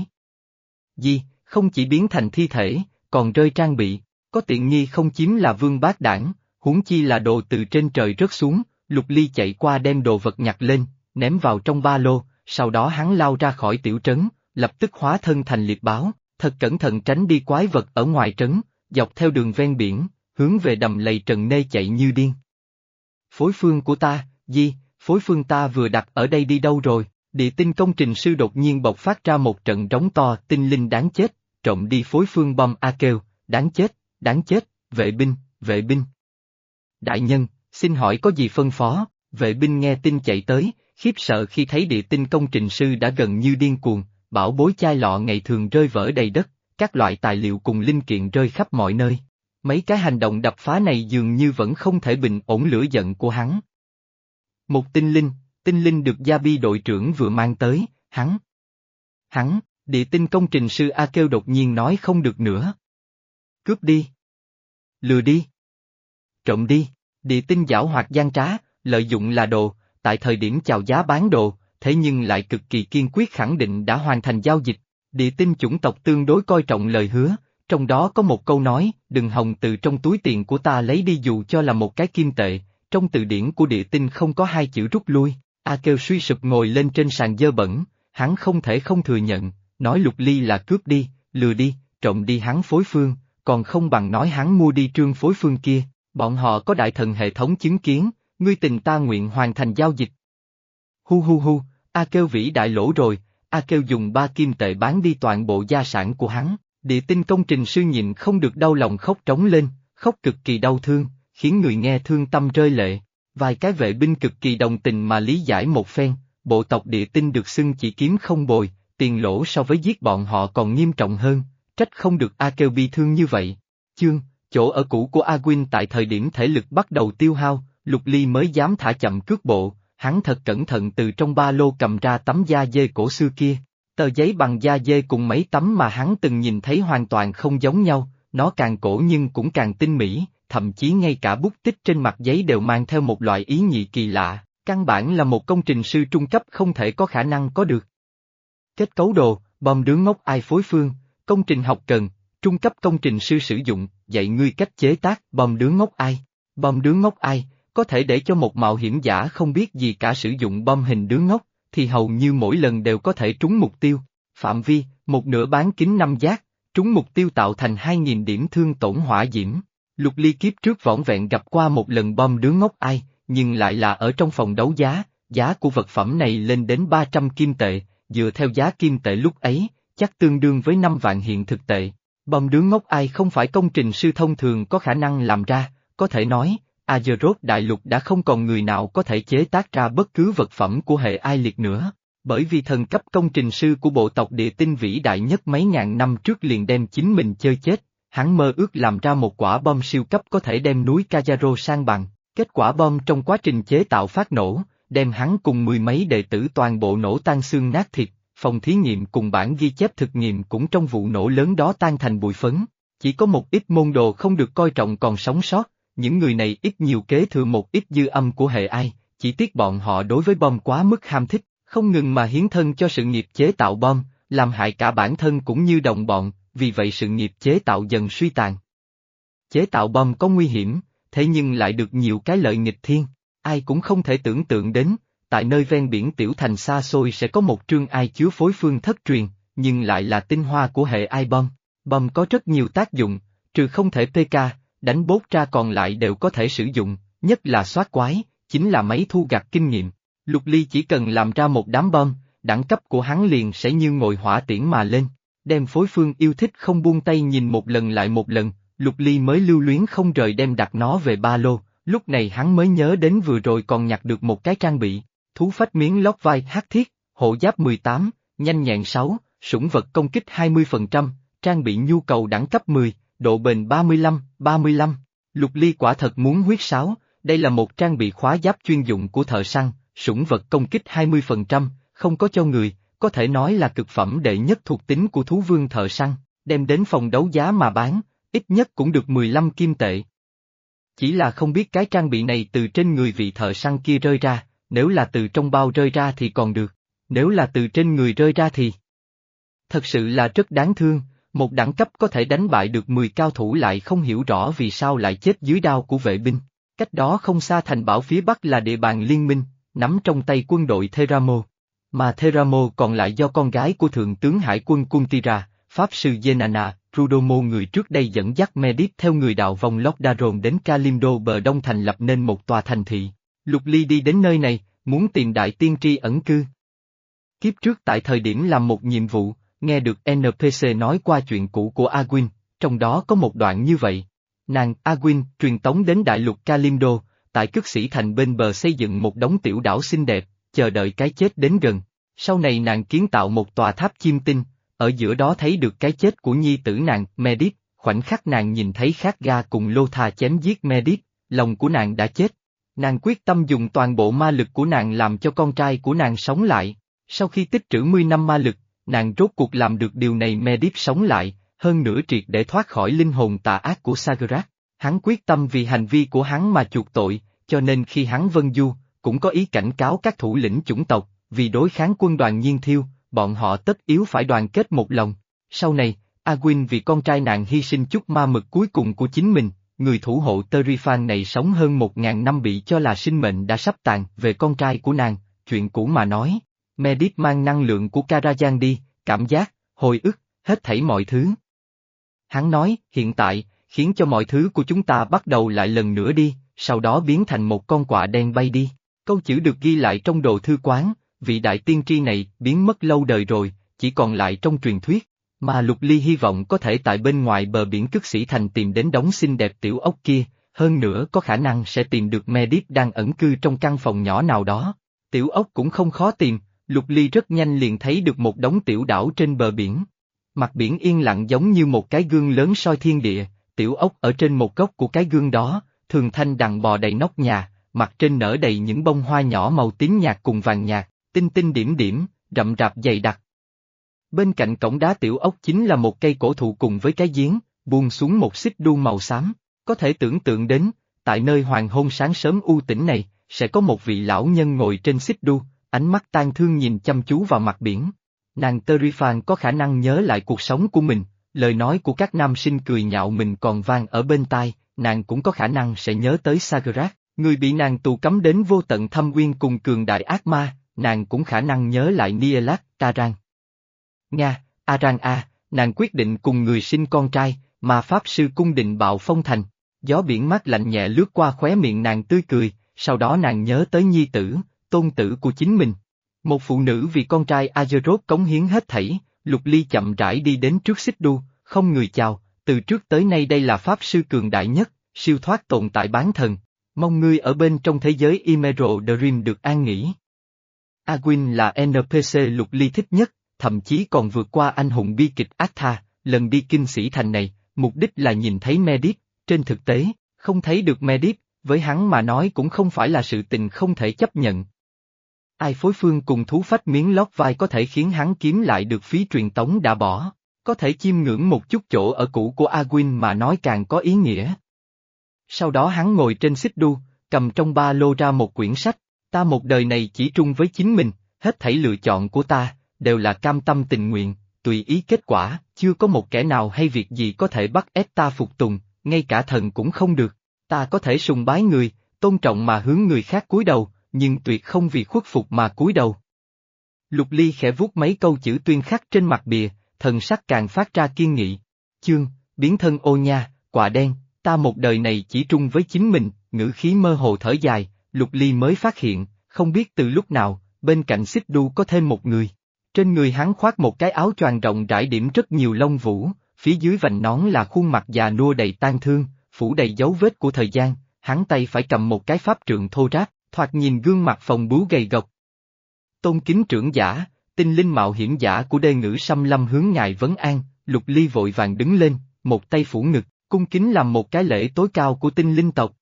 Gì, không chỉ biến thành thi thể, còn rơi trang bị, có tiện nghi không chiếm là vương bát đảng, huống chi là đồ từ trên trời rớt xuống, lục ly chạy qua đem đồ vật nhặt lên, ném vào trong ba lô, sau đó hắn lao ra khỏi tiểu trấn, lập tức hóa thân thành liệt báo, thật cẩn thận tránh đi quái vật ở ngoài trấn, dọc theo đường ven biển, hướng về đầm lầy trần nê chạy như điên. Phối phương của ta, di, phối phương ta vừa đặt ở đây đi đâu rồi, địa tinh công trình sư đột nhiên bộc phát ra một trận trống to tinh linh đáng chết, trộm đi phối phương bom A kêu, đáng chết, đáng chết, vệ binh, vệ binh. Đại nhân, xin hỏi có gì phân phó, vệ binh nghe tin chạy tới, khiếp sợ khi thấy địa tinh công trình sư đã gần như điên cuồng, bảo bối chai lọ ngày thường rơi vỡ đầy đất, các loại tài liệu cùng linh kiện rơi khắp mọi nơi. Mấy cái hành động đập phá này dường như vẫn không thể bình ổn lửa giận của hắn. Một tinh linh, tinh linh được Gia Bi đội trưởng vừa mang tới, hắn. Hắn, địa tinh công trình sư A kêu đột nhiên nói không được nữa. Cướp đi. Lừa đi. Trộm đi, địa tinh giảo hoạt gian trá, lợi dụng là đồ, tại thời điểm chào giá bán đồ, thế nhưng lại cực kỳ kiên quyết khẳng định đã hoàn thành giao dịch. Địa tinh chủng tộc tương đối coi trọng lời hứa, trong đó có một câu nói, đừng hòng từ trong túi tiền của ta lấy đi dù cho là một cái kim tệ, trong từ điển của địa tinh không có hai chữ rút lui, A kêu suy sụp ngồi lên trên sàn dơ bẩn, hắn không thể không thừa nhận, nói lục ly là cướp đi, lừa đi, trộm đi hắn phối phương, còn không bằng nói hắn mua đi trương phối phương kia, bọn họ có đại thần hệ thống chứng kiến, ngươi tình ta nguyện hoàn thành giao dịch. Hu hu hu, A kêu vĩ đại lỗ rồi, A kêu dùng ba kim tệ bán đi toàn bộ gia sản của hắn, địa tinh công trình sư nhịn không được đau lòng khóc trống lên, khóc cực kỳ đau thương, khiến người nghe thương tâm rơi lệ. Vài cái vệ binh cực kỳ đồng tình mà lý giải một phen, bộ tộc địa tinh được xưng chỉ kiếm không bồi, tiền lỗ so với giết bọn họ còn nghiêm trọng hơn, trách không được A kêu bi thương như vậy. Chương, chỗ ở cũ của A Quynh tại thời điểm thể lực bắt đầu tiêu hao, Lục Ly mới dám thả chậm cước bộ, hắn thật cẩn thận từ trong ba lô cầm ra tấm da dê cổ xưa kia. Tờ giấy bằng da dê cùng mấy tấm mà hắn từng nhìn thấy hoàn toàn không giống nhau, nó càng cổ nhưng cũng càng tinh mỹ, thậm chí ngay cả bút tích trên mặt giấy đều mang theo một loại ý nhị kỳ lạ, căn bản là một công trình sư trung cấp không thể có khả năng có được. Kết cấu đồ, bom đứa ngốc ai phối phương, công trình học cần, trung cấp công trình sư sử dụng, dạy ngươi cách chế tác bom đứa ngốc ai. Bom đứa ngốc ai, có thể để cho một mạo hiểm giả không biết gì cả sử dụng bom hình đứa ngốc, thì hầu như mỗi lần đều có thể trúng mục tiêu. Phạm vi, một nửa bán kính năm giác, trúng mục tiêu tạo thành 2.000 điểm thương tổn hỏa diễm. Lục ly kiếp trước võn vẹn gặp qua một lần bom đứa ngốc ai, nhưng lại là ở trong phòng đấu giá, giá của vật phẩm này lên đến 300 kim tệ, dựa theo giá kim tệ lúc ấy, chắc tương đương với 5 vạn hiện thực tệ. Bom đứa ngốc ai không phải công trình sư thông thường có khả năng làm ra, có thể nói, Azeroth đại lục đã không còn người nào có thể chế tác ra bất cứ vật phẩm của hệ ai liệt nữa. Bởi vì thần cấp công trình sư của bộ tộc địa tinh vĩ đại nhất mấy ngàn năm trước liền đem chính mình chơi chết, hắn mơ ước làm ra một quả bom siêu cấp có thể đem núi Kajaro sang bằng. Kết quả bom trong quá trình chế tạo phát nổ, đem hắn cùng mười mấy đệ tử toàn bộ nổ tan xương nát thịt, phòng thí nghiệm cùng bản ghi chép thực nghiệm cũng trong vụ nổ lớn đó tan thành bụi phấn. Chỉ có một ít môn đồ không được coi trọng còn sống sót, những người này ít nhiều kế thừa một ít dư âm của hệ ai, chỉ tiếc bọn họ đối với bom quá mức ham thích, không ngừng mà hiến thân cho sự nghiệp chế tạo bom, làm hại cả bản thân cũng như đồng bọn, vì vậy sự nghiệp chế tạo dần suy tàn. Chế tạo bom có nguy hiểm, thế nhưng lại được nhiều cái lợi nghịch thiên, ai cũng không thể tưởng tượng đến, tại nơi ven biển tiểu thành xa xôi sẽ có một trương ai chứa phối phương thất truyền, nhưng lại là tinh hoa của hệ ai bom. Bom có rất nhiều tác dụng, trừ không thể PK, đánh bốt ra còn lại đều có thể sử dụng, nhất là soát quái, chính là máy thu gặt kinh nghiệm. Lục Ly chỉ cần làm ra một đám bom, đẳng cấp của hắn liền sẽ như ngồi hỏa tiễn mà lên, đem phối phương yêu thích không buông tay nhìn một lần lại một lần, Lục Ly mới lưu luyến không rời đem đặt nó về ba lô, lúc này hắn mới nhớ đến vừa rồi còn nhặt được một cái trang bị, thú phách miếng lót vai hắc thiết, hộ giáp 18, nhanh nhẹn 6, sủng vật công kích 20%, trang bị nhu cầu đẳng cấp 10, độ bền 35, 35. Lục Ly quả thật muốn huyết sáo, đây là một trang bị khóa giáp chuyên dụng của thợ săn, sủng vật công kích 20%, không có cho người, có thể nói là cực phẩm đệ nhất thuộc tính của thú vương thợ săn, đem đến phòng đấu giá mà bán, ít nhất cũng được 15 kim tệ. Chỉ là không biết cái trang bị này từ trên người vị thợ săn kia rơi ra, nếu là từ trong bao rơi ra thì còn được, nếu là từ trên người rơi ra thì... Thật sự là rất đáng thương, một đẳng cấp có thể đánh bại được 10 cao thủ lại không hiểu rõ vì sao lại chết dưới đao của vệ binh. Cách đó không xa thành bảo phía bắc là địa bàn liên minh, nắm trong tay quân đội Theramo. Mà Theramo còn lại do con gái của Thượng tướng Hải quân Kuntira, Pháp sư Zenana, Rudomo người trước đây dẫn dắt Medip theo người đạo vòng Lokdaron đến Kalimdo bờ đông thành lập nên một tòa thành thị. Lục Ly đi đến nơi này, muốn tìm đại tiên tri ẩn cư. Kiếp trước tại thời điểm làm một nhiệm vụ, nghe được NPC nói qua chuyện cũ của Agwin, trong đó có một đoạn như vậy. Nàng Agwin truyền tống đến đại lục Kalimdo, tại cất sĩ thành bên bờ xây dựng một đống tiểu đảo xinh đẹp, chờ đợi cái chết đến gần. Sau này nàng kiến tạo một tòa tháp chim tinh, ở giữa đó thấy được cái chết của nhi tử nàng, Medit, khoảnh khắc nàng nhìn thấy khát ga cùng lô thà chém giết Medit, lòng của nàng đã chết. Nàng quyết tâm dùng toàn bộ ma lực của nàng làm cho con trai của nàng sống lại. Sau khi tích trữ 10 năm ma lực, nàng rốt cuộc làm được điều này Medivh sống lại, hơn nữa triệt để thoát khỏi linh hồn tà ác của Sagrat. Hắn quyết tâm vì hành vi của hắn mà chuộc tội, cho nên khi hắn vân du, cũng có ý cảnh cáo các thủ lĩnh chủng tộc, vì đối kháng quân đoàn nhiên thiêu, bọn họ tất yếu phải đoàn kết một lòng. Sau này, Agwin vì con trai nàng hy sinh chút ma mực cuối cùng của chính mình, người thủ hộ Terifan này sống hơn một ngàn năm bị cho là sinh mệnh đã sắp tàn về con trai của nàng, chuyện cũ mà nói. medip mang năng lượng của Karajan đi, cảm giác, hồi ức, hết thảy mọi thứ. Hắn nói, hiện tại, khiến cho mọi thứ của chúng ta bắt đầu lại lần nữa đi, sau đó biến thành một con quạ đen bay đi. Câu chữ được ghi lại trong đồ thư quán, vị đại tiên tri này biến mất lâu đời rồi, chỉ còn lại trong truyền thuyết, mà Lục Ly hy vọng có thể tại bên ngoài bờ biển cất sĩ thành tìm đến đống xinh đẹp tiểu ốc kia, hơn nữa có khả năng sẽ tìm được Medip đang ẩn cư trong căn phòng nhỏ nào đó. Tiểu ốc cũng không khó tìm, Lục Ly rất nhanh liền thấy được một đống tiểu đảo trên bờ biển. Mặt biển yên lặng giống như một cái gương lớn soi thiên địa, tiểu ốc ở trên một góc của cái gương đó, thường thanh đằng bò đầy nóc nhà, mặt trên nở đầy những bông hoa nhỏ màu tím nhạt cùng vàng nhạt, tinh tinh điểm điểm, rậm rạp dày đặc. Bên cạnh cổng đá tiểu ốc chính là một cây cổ thụ cùng với cái giếng, buông xuống một xích đu màu xám, có thể tưởng tượng đến, tại nơi hoàng hôn sáng sớm u tĩnh này, sẽ có một vị lão nhân ngồi trên xích đu, ánh mắt tan thương nhìn chăm chú vào mặt biển. Nàng Terifan có khả năng nhớ lại cuộc sống của mình, lời nói của các nam sinh cười nhạo mình còn vang ở bên tai, nàng cũng có khả năng sẽ nhớ tới Sagrat người bị nàng tù cấm đến vô tận thâm uyên cùng cường đại ác ma, nàng cũng khả năng nhớ lại Nielak, Tarang. Nga, Aran A, nàng quyết định cùng người sinh con trai, mà Pháp Sư cung định bạo phong thành. Gió biển mát lạnh nhẹ lướt qua khóe miệng nàng tươi cười, sau đó nàng nhớ tới nhi tử, tôn tử của chính mình. Một phụ nữ vì con trai Azeroth cống hiến hết thảy, Lục Ly chậm rãi đi đến trước xích đu, không người chào, từ trước tới nay đây là Pháp Sư cường đại nhất, siêu thoát tồn tại bán thần. Mong ngươi ở bên trong thế giới Emerald Dream được an nghỉ. Agwin là NPC Lục Ly thích nhất, thậm chí còn vượt qua anh hùng bi kịch Atha, lần đi kinh sĩ thành này, mục đích là nhìn thấy Medip, trên thực tế, không thấy được Medip, với hắn mà nói cũng không phải là sự tình không thể chấp nhận. Ai phối phương cùng thú phách miếng lót vai có thể khiến hắn kiếm lại được phí truyền tống đã bỏ, có thể chiêm ngưỡng một chút chỗ ở cũ của Agwin mà nói càng có ý nghĩa. Sau đó hắn ngồi trên xích đu, cầm trong ba lô ra một quyển sách, ta một đời này chỉ trung với chính mình, hết thảy lựa chọn của ta, đều là cam tâm tình nguyện, tùy ý kết quả, chưa có một kẻ nào hay việc gì có thể bắt ép ta phục tùng, ngay cả thần cũng không được. Ta có thể sùng bái người, tôn trọng mà hướng người khác cúi đầu, nhưng tuyệt không vì khuất phục mà cúi đầu. Lục Ly khẽ vuốt mấy câu chữ tuyên khắc trên mặt bìa, thần sắc càng phát ra kiên nghị. Chương, biến thân ô nha, quả đen, ta một đời này chỉ trung với chính mình, ngữ khí mơ hồ thở dài, Lục Ly mới phát hiện, không biết từ lúc nào, bên cạnh xích đu có thêm một người. Trên người hắn khoác một cái áo choàng rộng rãi điểm rất nhiều lông vũ, phía dưới vành nón là khuôn mặt già nua đầy tan thương, phủ đầy dấu vết của thời gian, hắn tay phải cầm một cái pháp trượng thô ráp, thoạt nhìn gương mặt phòng bú gầy gộc. Tôn kính trưởng giả, tinh linh mạo hiểm giả của đê ngữ xăm lâm hướng ngài vấn an, lục ly vội vàng đứng lên, một tay phủ ngực, cung kính làm một cái lễ tối cao của tinh linh tộc.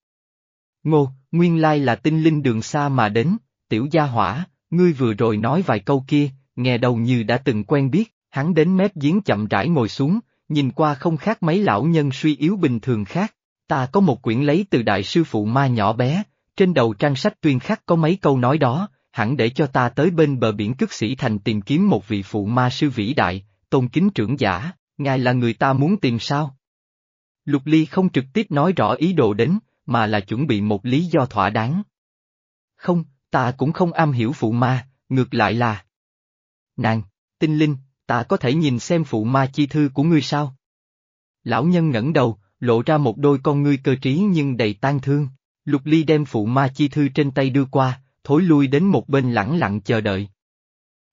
Ngô, nguyên lai là tinh linh đường xa mà đến, tiểu gia hỏa, ngươi vừa rồi nói vài câu kia, nghe đầu như đã từng quen biết, hắn đến mép giếng chậm rãi ngồi xuống, nhìn qua không khác mấy lão nhân suy yếu bình thường khác. Ta có một quyển lấy từ đại sư phụ ma nhỏ bé, trên đầu trang sách tuyên khắc có mấy câu nói đó, hẳn để cho ta tới bên bờ biển cước sĩ thành tìm kiếm một vị phụ ma sư vĩ đại, tôn kính trưởng giả, ngài là người ta muốn tìm sao? Lục Ly không trực tiếp nói rõ ý đồ đến, mà là chuẩn bị một lý do thỏa đáng. Không, ta cũng không am hiểu phụ ma, ngược lại là... Nàng, tinh linh, ta có thể nhìn xem phụ ma chi thư của ngươi sao? Lão nhân ngẩng đầu, lộ ra một đôi con ngươi cơ trí nhưng đầy tan thương. Lục Ly đem phụ ma chi thư trên tay đưa qua, thối lui đến một bên lẳng lặng chờ đợi.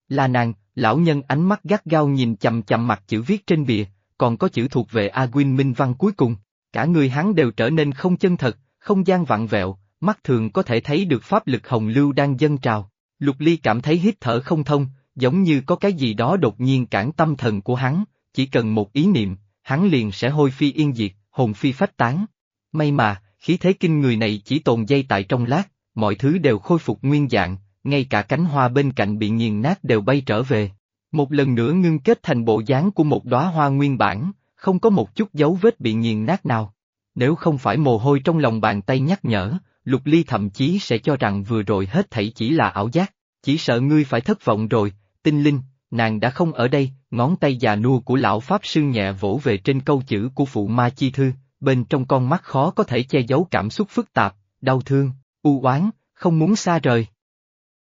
Là nàng, lão nhân ánh mắt gắt gao nhìn chầm chầm mặt chữ viết trên bìa, còn có chữ thuộc về A Quyên Minh Văn cuối cùng, cả người hắn đều trở nên không chân thật, không gian vặn vẹo, mắt thường có thể thấy được pháp lực hồng lưu đang dâng trào. Lục Ly cảm thấy hít thở không thông, giống như có cái gì đó đột nhiên cản tâm thần của hắn, chỉ cần một ý niệm, hắn liền sẽ hôi phi yên diệt, hồn phi phách tán. May mà, khí thế kinh người này chỉ tồn dây tại trong lát, mọi thứ đều khôi phục nguyên dạng, ngay cả cánh hoa bên cạnh bị nghiền nát đều bay trở về. Một lần nữa ngưng kết thành bộ dáng của một đóa hoa nguyên bản, không có một chút dấu vết bị nghiền nát nào. Nếu không phải mồ hôi trong lòng bàn tay nhắc nhở, Lục Ly thậm chí sẽ cho rằng vừa rồi hết thảy chỉ là ảo giác, chỉ sợ ngươi phải thất vọng rồi, tinh linh, nàng đã không ở đây, ngón tay già nua của lão Pháp Sư nhẹ vỗ về trên câu chữ của phụ ma chi thư, bên trong con mắt khó có thể che giấu cảm xúc phức tạp, đau thương, u oán, không muốn xa rời.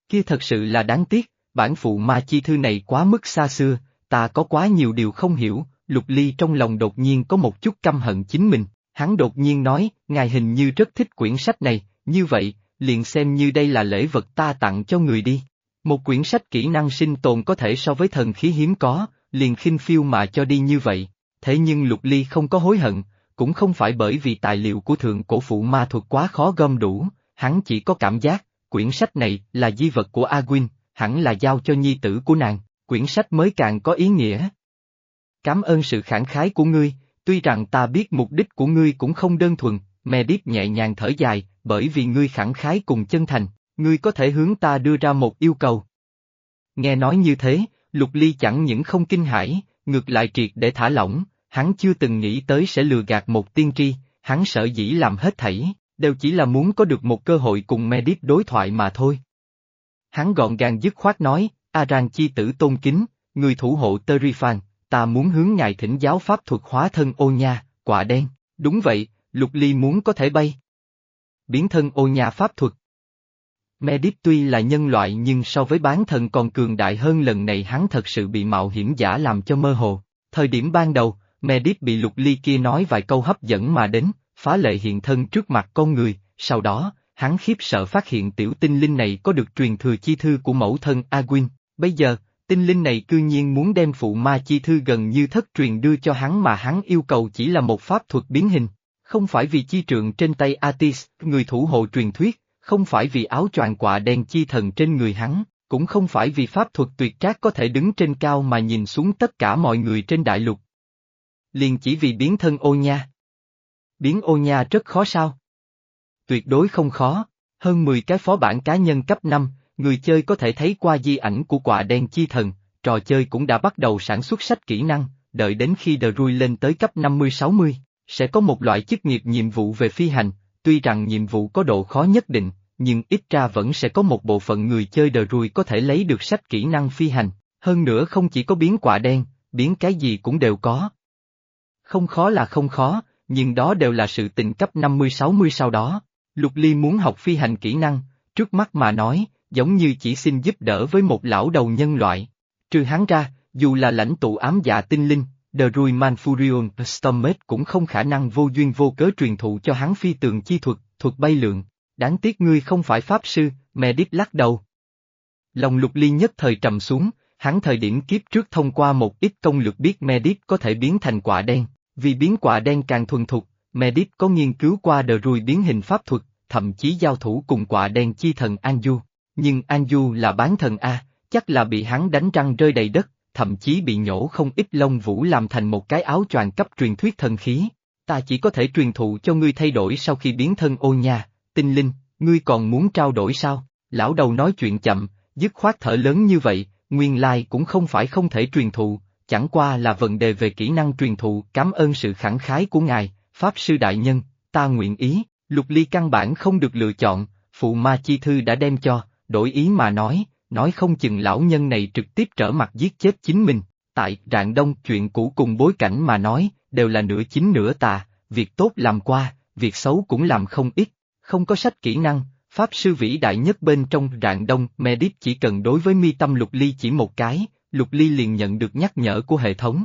Kia thật sự là đáng tiếc, bản phụ ma chi thư này quá mức xa xưa, ta có quá nhiều điều không hiểu, lục ly trong lòng đột nhiên có một chút căm hận chính mình, hắn đột nhiên nói, ngài hình như rất thích quyển sách này, như vậy, liền xem như đây là lễ vật ta tặng cho người đi. Một quyển sách kỹ năng sinh tồn có thể so với thần khí hiếm có, liền khinh phiêu mà cho đi như vậy, thế nhưng lục ly không có hối hận, cũng không phải bởi vì tài liệu của thượng cổ phụ ma thuật quá khó gom đủ, hắn chỉ có cảm giác, quyển sách này là di vật của Agwin, hẳn là giao cho nhi tử của nàng, quyển sách mới càng có ý nghĩa. Cảm ơn sự khẳng khái của ngươi, tuy rằng ta biết mục đích của ngươi cũng không đơn thuần, Medip nhẹ nhàng thở dài, bởi vì ngươi khẳng khái cùng chân thành, ngươi có thể hướng ta đưa ra một yêu cầu. Nghe nói như thế, Lục Ly chẳng những không kinh hãi, ngược lại triệt để thả lỏng, hắn chưa từng nghĩ tới sẽ lừa gạt một tiên tri, hắn sợ dĩ làm hết thảy, đều chỉ là muốn có được một cơ hội cùng Medip đối thoại mà thôi. Hắn gọn gàng dứt khoát nói, Aran chi tử tôn kính, người thủ hộ Terifan, ta muốn hướng ngài thỉnh giáo pháp thuật hóa thân ô nha, quả đen, đúng vậy, Lục Ly muốn có thể bay. Biến thân ô nha pháp thuật. Medip tuy là nhân loại nhưng so với bán thần còn cường đại hơn lần này hắn thật sự bị mạo hiểm giả làm cho mơ hồ. Thời điểm ban đầu, Medip bị lục ly kia nói vài câu hấp dẫn mà đến, phá lệ hiện thân trước mặt con người, sau đó, hắn khiếp sợ phát hiện tiểu tinh linh này có được truyền thừa chi thư của mẫu thân Agwin. Bây giờ, tinh linh này cư nhiên muốn đem phụ ma chi thư gần như thất truyền đưa cho hắn mà hắn yêu cầu chỉ là một pháp thuật biến hình. Không phải vì chi trượng trên tay Atis, người thủ hộ truyền thuyết, không phải vì áo choàng quạ đen chi thần trên người hắn, cũng không phải vì pháp thuật tuyệt trác có thể đứng trên cao mà nhìn xuống tất cả mọi người trên đại lục. Liền chỉ vì biến thân ô nha. Biến ô nha rất khó sao? Tuyệt đối không khó, hơn 10 cái phó bản cá nhân cấp 5, người chơi có thể thấy qua di ảnh của quả đen chi thần, trò chơi cũng đã bắt đầu sản xuất sách kỹ năng, đợi đến khi The Rui lên tới cấp 50-60, sẽ có một loại chức nghiệp nhiệm vụ về phi hành, tuy rằng nhiệm vụ có độ khó nhất định, nhưng ít ra vẫn sẽ có một bộ phận người chơi The Rui có thể lấy được sách kỹ năng phi hành, hơn nữa không chỉ có biến quả đen, biến cái gì cũng đều có. Không khó là không khó, nhưng đó đều là sự tình cấp 50-60 sau đó. Lục Ly muốn học phi hành kỹ năng, trước mắt mà nói, giống như chỉ xin giúp đỡ với một lão đầu nhân loại. Trừ hắn ra, dù là lãnh tụ ám dạ tinh linh, The Rui Manfurion Stormate cũng không khả năng vô duyên vô cớ truyền thụ cho hắn phi tường chi thuật, thuật bay lượn. Đáng tiếc ngươi không phải pháp sư, Medip lắc đầu. Lòng lục ly nhất thời trầm xuống, hắn thời điểm kiếp trước thông qua một ít công lược biết Medip có thể biến thành quả đen, vì biến quả đen càng thuần thục, Medip có nghiên cứu qua đờ rùi biến hình pháp thuật, thậm chí giao thủ cùng quả đen chi thần Anju. Nhưng Anju là bán thần A, chắc là bị hắn đánh răng rơi đầy đất, thậm chí bị nhổ không ít lông vũ làm thành một cái áo choàng cấp truyền thuyết thần khí. Ta chỉ có thể truyền thụ cho ngươi thay đổi sau khi biến thân ô nha, tinh linh, ngươi còn muốn trao đổi sao? Lão đầu nói chuyện chậm, dứt khoát thở lớn như vậy, nguyên lai cũng không phải không thể truyền thụ, chẳng qua là vấn đề về kỹ năng truyền thụ, cảm ơn sự khẳng khái của ngài, Pháp Sư Đại Nhân, ta nguyện ý, lục ly căn bản không được lựa chọn, phụ ma chi thư đã đem cho, đổi ý mà nói, nói không chừng lão nhân này trực tiếp trở mặt giết chết chính mình, tại rạng đông chuyện cũ cùng bối cảnh mà nói, đều là nửa chính nửa tà, việc tốt làm qua, việc xấu cũng làm không ít, không có sách kỹ năng, Pháp sư vĩ đại nhất bên trong rạng đông, Medip chỉ cần đối với mi tâm lục ly chỉ một cái, lục ly liền nhận được nhắc nhở của hệ thống.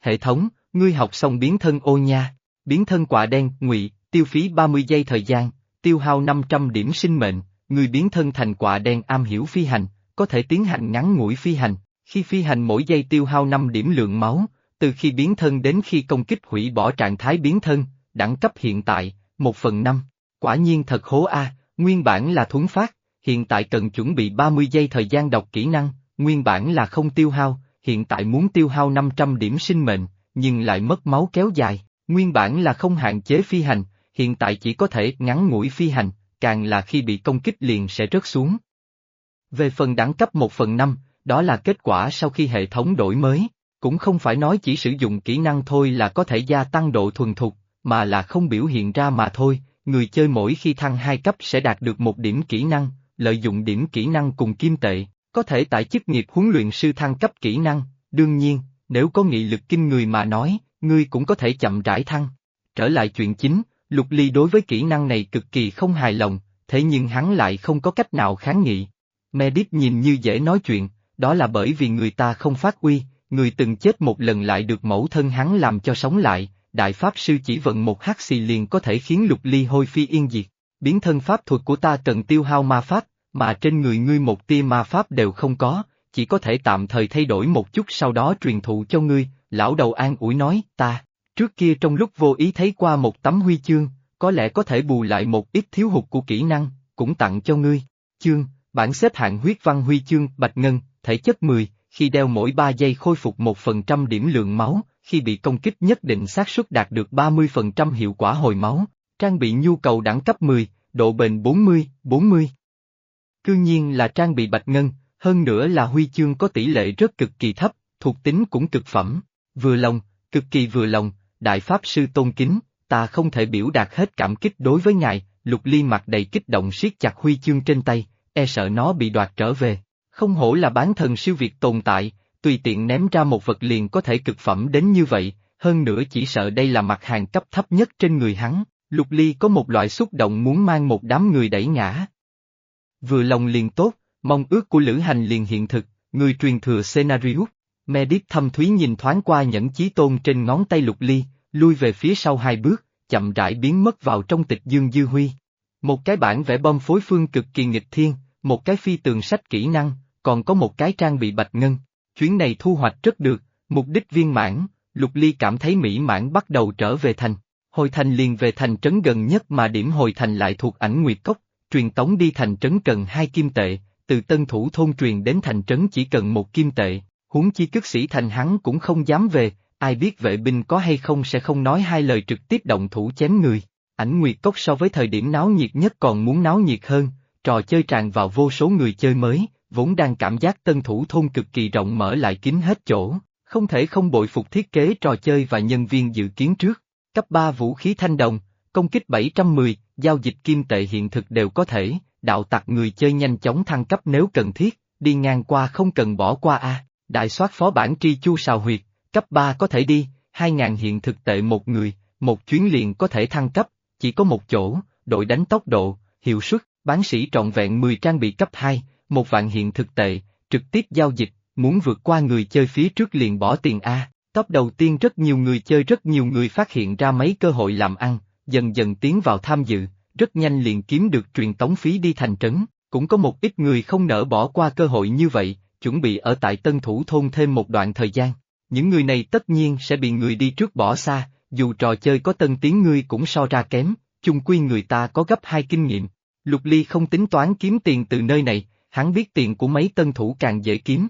Hệ thống, ngươi học xong biến thân ô nha, biến thân quả đen, ngụy, tiêu phí 30 giây thời gian, tiêu hao 500 điểm sinh mệnh, người biến thân thành quả đen am hiểu phi hành, có thể tiến hành ngắn ngủi phi hành, khi phi hành mỗi giây tiêu hao 5 điểm lượng máu, từ khi biến thân đến khi công kích hủy bỏ trạng thái biến thân, đẳng cấp hiện tại, 1 phần 5. Quả nhiên thật hố a, nguyên bản là thuấn phát, hiện tại cần chuẩn bị 30 giây thời gian đọc kỹ năng, nguyên bản là không tiêu hao, hiện tại muốn tiêu hao 500 điểm sinh mệnh, nhưng lại mất máu kéo dài, nguyên bản là không hạn chế phi hành, hiện tại chỉ có thể ngắn ngủi phi hành, càng là khi bị công kích liền sẽ rớt xuống. Về phần đẳng cấp 1 phần 5, đó là kết quả sau khi hệ thống đổi mới, cũng không phải nói chỉ sử dụng kỹ năng thôi là có thể gia tăng độ thuần thục, mà là không biểu hiện ra mà thôi, người chơi mỗi khi thăng 2 cấp sẽ đạt được một điểm kỹ năng, lợi dụng điểm kỹ năng cùng kim tệ, có thể tại chức nghiệp huấn luyện sư thăng cấp kỹ năng, đương nhiên, nếu có nghị lực kinh người mà nói, ngươi cũng có thể chậm rãi thăng. Trở lại chuyện chính, Lục Ly đối với kỹ năng này cực kỳ không hài lòng, thế nhưng hắn lại không có cách nào kháng nghị. Medip nhìn như dễ nói chuyện, đó là bởi vì người ta không phát uy, người từng chết một lần lại được mẫu thân hắn làm cho sống lại, đại pháp sư chỉ vận một hắc xì liền có thể khiến lục ly hôi phi yên diệt. Biến thân pháp thuật của ta cần tiêu hao ma pháp, mà trên người ngươi một tia ma pháp đều không có, chỉ có thể tạm thời thay đổi một chút sau đó truyền thụ cho ngươi, lão đầu an ủi nói, ta, trước kia trong lúc vô ý thấy qua một tấm huy chương, có lẽ có thể bù lại một ít thiếu hụt của kỹ năng, cũng tặng cho ngươi. Chương, bản xếp hạng huyết văn huy chương, bạch ngân, thể chất 10, khi đeo mỗi 3 giây khôi phục 1% điểm lượng máu, khi bị công kích nhất định xác suất đạt được 30% hiệu quả hồi máu, trang bị nhu cầu đẳng cấp 10, độ bền 40, 40. Cư nhiên là trang bị bạch ngân, hơn nữa là huy chương có tỷ lệ rất cực kỳ thấp, thuộc tính cũng cực phẩm, vừa lòng, cực kỳ vừa lòng, đại pháp sư tôn kính, ta không thể biểu đạt hết cảm kích đối với ngài, lục ly mặt đầy kích động siết chặt huy chương trên tay, e sợ nó bị đoạt trở về. Không hổ là bán thần siêu việt tồn tại, tùy tiện ném ra một vật liền có thể cực phẩm đến như vậy, hơn nữa chỉ sợ đây là mặt hàng cấp thấp nhất trên người hắn, Lục Ly có một loại xúc động muốn mang một đám người đẩy ngã. Vừa lòng liền tốt, mong ước của lữ hành liền hiện thực, người truyền thừa scenario, Medip thâm thúy nhìn thoáng qua nhẫn chí tôn trên ngón tay lục ly, lui về phía sau hai bước, chậm rãi biến mất vào trong tịch dương dư huy. Một cái bản vẽ bom phối phương cực kỳ nghịch thiên, một cái phi tường sách kỹ năng, còn có một cái trang bị bạch ngân. Chuyến này thu hoạch rất được, mục đích viên mãn, Lục Ly cảm thấy mỹ mãn bắt đầu trở về thành. Hồi thành liền về thành trấn gần nhất mà điểm hồi thành lại thuộc ảnh Nguyệt Cốc, truyền tống đi thành trấn cần hai kim tệ, từ tân thủ thôn truyền đến thành trấn chỉ cần một kim tệ, huống chi cất sĩ thành hắn cũng không dám về, ai biết vệ binh có hay không sẽ không nói hai lời trực tiếp động thủ chém người. Ảnh Nguyệt Cốc so với thời điểm náo nhiệt nhất còn muốn náo nhiệt hơn, trò chơi tràn vào vô số người chơi mới, vốn đang cảm giác tân thủ thôn cực kỳ rộng mở lại kín hết chỗ, không thể không bội phục thiết kế trò chơi và nhân viên dự kiến trước. Cấp 3 vũ khí thanh đồng, công kích 710, giao dịch kim tệ hiện thực đều có thể, đạo tặc người chơi nhanh chóng thăng cấp nếu cần thiết, đi ngang qua không cần bỏ qua A, đại soát phó bản tri chu sào huyệt, cấp 3 có thể đi, 2.000 hiện thực tệ một người, một chuyến liền có thể thăng cấp, chỉ có một chỗ, đội đánh tốc độ, hiệu suất, bán sĩ trọn vẹn 10 trang bị cấp 2, một vạn hiện thực tệ, trực tiếp giao dịch, muốn vượt qua người chơi phía trước liền bỏ tiền A. Top đầu tiên rất nhiều người chơi rất nhiều người phát hiện ra mấy cơ hội làm ăn, dần dần tiến vào tham dự, rất nhanh liền kiếm được truyền tống phí đi thành trấn, cũng có một ít người không nỡ bỏ qua cơ hội như vậy, chuẩn bị ở tại Tân Thủ Thôn thêm một đoạn thời gian. Những người này tất nhiên sẽ bị người đi trước bỏ xa, dù trò chơi có tân tiến ngươi cũng so ra kém, chung quy người ta có gấp hai kinh nghiệm. Lục Ly không tính toán kiếm tiền từ nơi này, hắn biết tiền của mấy tân thủ càng dễ kiếm.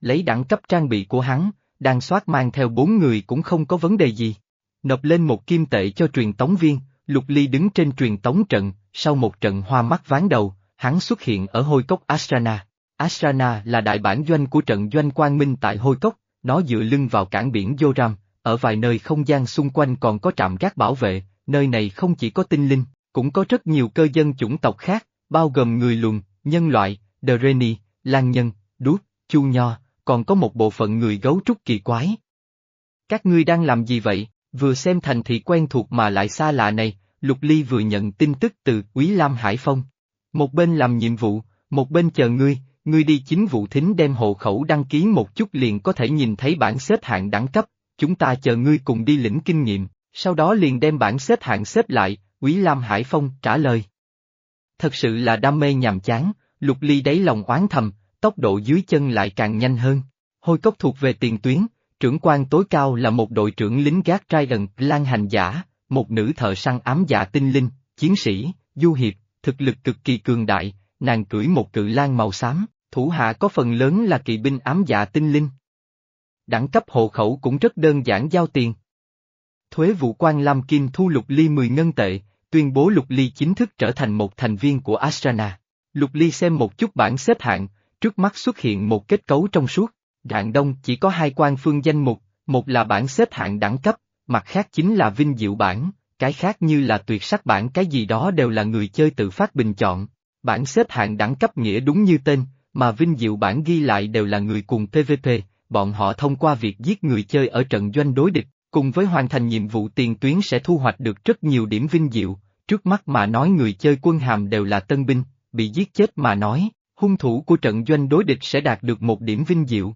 Lấy đẳng cấp trang bị của hắn, đang soát mang theo bốn người cũng không có vấn đề gì. Nộp lên một kim tệ cho truyền tống viên, Lục Ly đứng trên truyền tống trận, sau một trận hoa mắt ván đầu, hắn xuất hiện ở hôi cốc Ashrana. Ashrana là đại bản doanh của trận doanh quang minh tại hôi cốc, nó dựa lưng vào cảng biển Joram, ở vài nơi không gian xung quanh còn có trạm gác bảo vệ, nơi này không chỉ có tinh linh, cũng có rất nhiều cơ dân chủng tộc khác, bao gồm người lùn, nhân loại, Dreni, Lan Nhân, Đút, Chu Nho, còn có một bộ phận người gấu trúc kỳ quái. Các ngươi đang làm gì vậy, vừa xem thành thị quen thuộc mà lại xa lạ này, Lục Ly vừa nhận tin tức từ Quý Lam Hải Phong. Một bên làm nhiệm vụ, một bên chờ ngươi, ngươi đi chính vụ thính đem hộ khẩu đăng ký một chút liền có thể nhìn thấy bảng xếp hạng đẳng cấp, chúng ta chờ ngươi cùng đi lĩnh kinh nghiệm, sau đó liền đem bảng xếp hạng xếp lại, Quý Lam Hải Phong trả lời. Thật sự là đam mê nhàm chán, Lục Ly đáy lòng oán thầm, tốc độ dưới chân lại càng nhanh hơn. Hôi cốc thuộc về tiền tuyến, trưởng quan tối cao là một đội trưởng lính gác trai đần, lan hành giả, một nữ thợ săn ám dạ tinh linh, chiến sĩ, du hiệp, thực lực cực kỳ cường đại, nàng cưỡi một cự lan màu xám, thủ hạ có phần lớn là kỵ binh ám dạ tinh linh. Đẳng cấp hộ khẩu cũng rất đơn giản giao tiền. Thuế vụ quan Lam Kim thu lục ly 10 ngân tệ, tuyên bố lục ly chính thức trở thành một thành viên của Astrana. Lục ly xem một chút bảng xếp hạng, trước mắt xuất hiện một kết cấu trong suốt. Rạng Đông chỉ có hai quan phương danh mục, một là bảng xếp hạng đẳng cấp, mặt khác chính là vinh diệu bản, cái khác như là tuyệt sắc bản cái gì đó đều là người chơi tự phát bình chọn. Bản xếp hạng đẳng cấp nghĩa đúng như tên, mà vinh diệu bản ghi lại đều là người cùng PvP, bọn họ thông qua việc giết người chơi ở trận doanh đối địch, cùng với hoàn thành nhiệm vụ tiền tuyến sẽ thu hoạch được rất nhiều điểm vinh diệu, trước mắt mà nói người chơi quân hàm đều là tân binh, bị giết chết mà nói, hung thủ của trận doanh đối địch sẽ đạt được một điểm vinh diệu.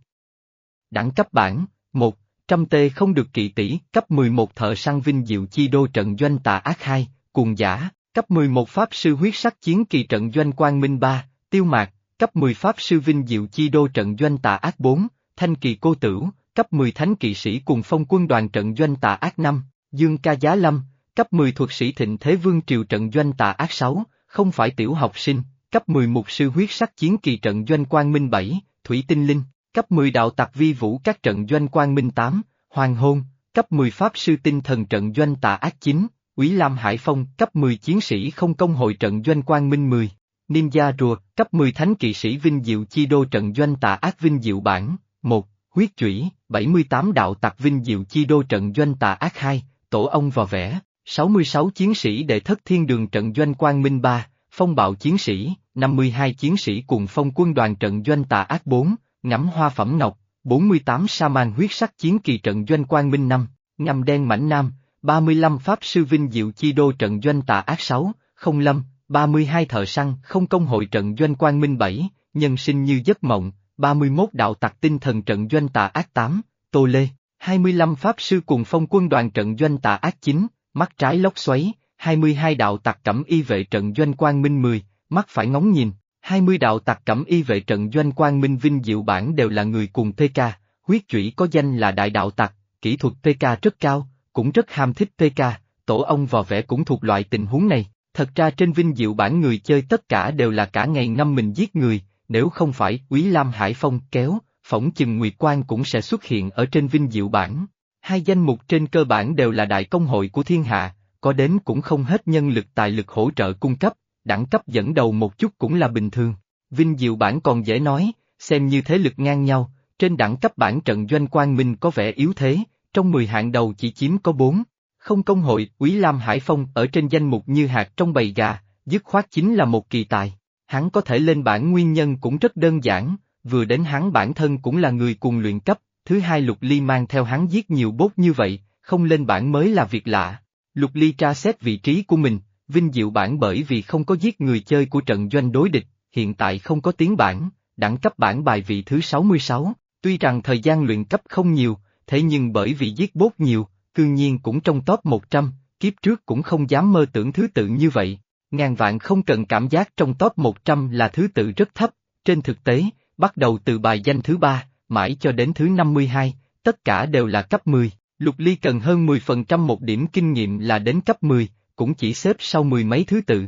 Đẳng cấp bản, 1, trăm tê không được kỵ tỷ, cấp 11 thợ săn vinh diệu chi đô trận doanh tà ác 2, cuồng giả, cấp 11 pháp sư huyết sắc chiến kỳ trận doanh quang minh 3, tiêu mạc, cấp 10 pháp sư vinh diệu chi đô trận doanh tà ác 4, thanh kỳ cô tử, cấp 10 thánh kỵ sĩ cùng phong quân đoàn trận doanh tà ác 5, dương ca giá lâm, cấp 10 thuật sĩ thịnh thế vương triều trận doanh tà ác 6, không phải tiểu học sinh, cấp 10 mục sư huyết sắc chiến kỳ trận doanh quang minh 7, thủy tinh linh, cấp 10 đạo Tạc vi vũ các trận doanh quang minh 8, hoàng hôn, cấp 10 pháp sư tinh thần trận doanh tà ác 9, Úy Lam Hải Phong, cấp 10 chiến sĩ không công hội trận doanh quang minh 10, Ninja rùa, cấp 10 thánh kỵ sĩ vinh diệu chi đô trận doanh tà ác vinh diệu bản, 1, huyết chủy, 78 đạo tặc vinh diệu chi đô trận doanh tà ác 2, tổ ông vào vẽ, 66 chiến sĩ đệ thất thiên đường trận doanh quang minh 3, phong bạo chiến sĩ, 52 chiến sĩ cùng phong quân đoàn trận doanh tà ác 4, ngắm hoa phẩm ngọc, 48 sa man huyết sắc chiến kỳ trận doanh quang minh 5, ngầm đen mảnh nam, 35 pháp sư vinh diệu chi đô trận doanh tà ác 6, không lâm, 32 thợ săn không công hội trận doanh quang minh 7, nhân sinh như giấc mộng, 31 đạo tặc tinh thần trận doanh tà ác 8, Tô Lê, 25 pháp sư cùng phong quân đoàn trận doanh tà ác 9, mắt trái lốc xoáy, 22 đạo tặc cẩm y vệ trận doanh quang minh 10, mắt phải ngóng nhìn, 20 đạo tặc cẩm y vệ trận doanh quang minh vinh diệu bản đều là người cùng PK, huyết chủy có danh là đại đạo tặc, kỹ thuật PK rất cao, cũng rất ham thích PK, tổ ông vò vẽ cũng thuộc loại tình huống này. Thật ra trên vinh diệu bản người chơi tất cả đều là cả ngày năm mình giết người, nếu không phải Quý Lam Hải Phong kéo, phỏng chừng Nguyệt Quan cũng sẽ xuất hiện ở trên vinh diệu bản. Hai danh mục trên cơ bản đều là đại công hội của thiên hạ, có đến cũng không hết nhân lực tài lực hỗ trợ cung cấp, đẳng cấp dẫn đầu một chút cũng là bình thường. Vinh diệu bản còn dễ nói, xem như thế lực ngang nhau, trên đẳng cấp bản trận doanh quang minh có vẻ yếu thế, trong 10 hạng đầu chỉ chiếm có 4. Không công hội, Quý Lam Hải Phong ở trên danh mục như hạt trong bầy gà, dứt khoát chính là một kỳ tài. Hắn có thể lên bản nguyên nhân cũng rất đơn giản, vừa đến hắn bản thân cũng là người cùng luyện cấp, thứ hai Lục Ly mang theo hắn giết nhiều bốt như vậy, không lên bản mới là việc lạ. Lục Ly tra xét vị trí của mình, vinh diệu bản bởi vì không có giết người chơi của trận doanh đối địch, hiện tại không có tiếng bản, đẳng cấp bản bài vị thứ 66, tuy rằng thời gian luyện cấp không nhiều, thế nhưng bởi vì giết bốt nhiều, cương nhiên cũng trong top 100, kiếp trước cũng không dám mơ tưởng thứ tự như vậy. Ngàn vạn không cần cảm giác trong top 100 là thứ tự rất thấp, trên thực tế, bắt đầu từ bài danh thứ ba, mãi cho đến thứ 52, tất cả đều là cấp 10. Lục Ly cần hơn 10% một điểm kinh nghiệm là đến cấp 10, cũng chỉ xếp sau mười mấy thứ tự.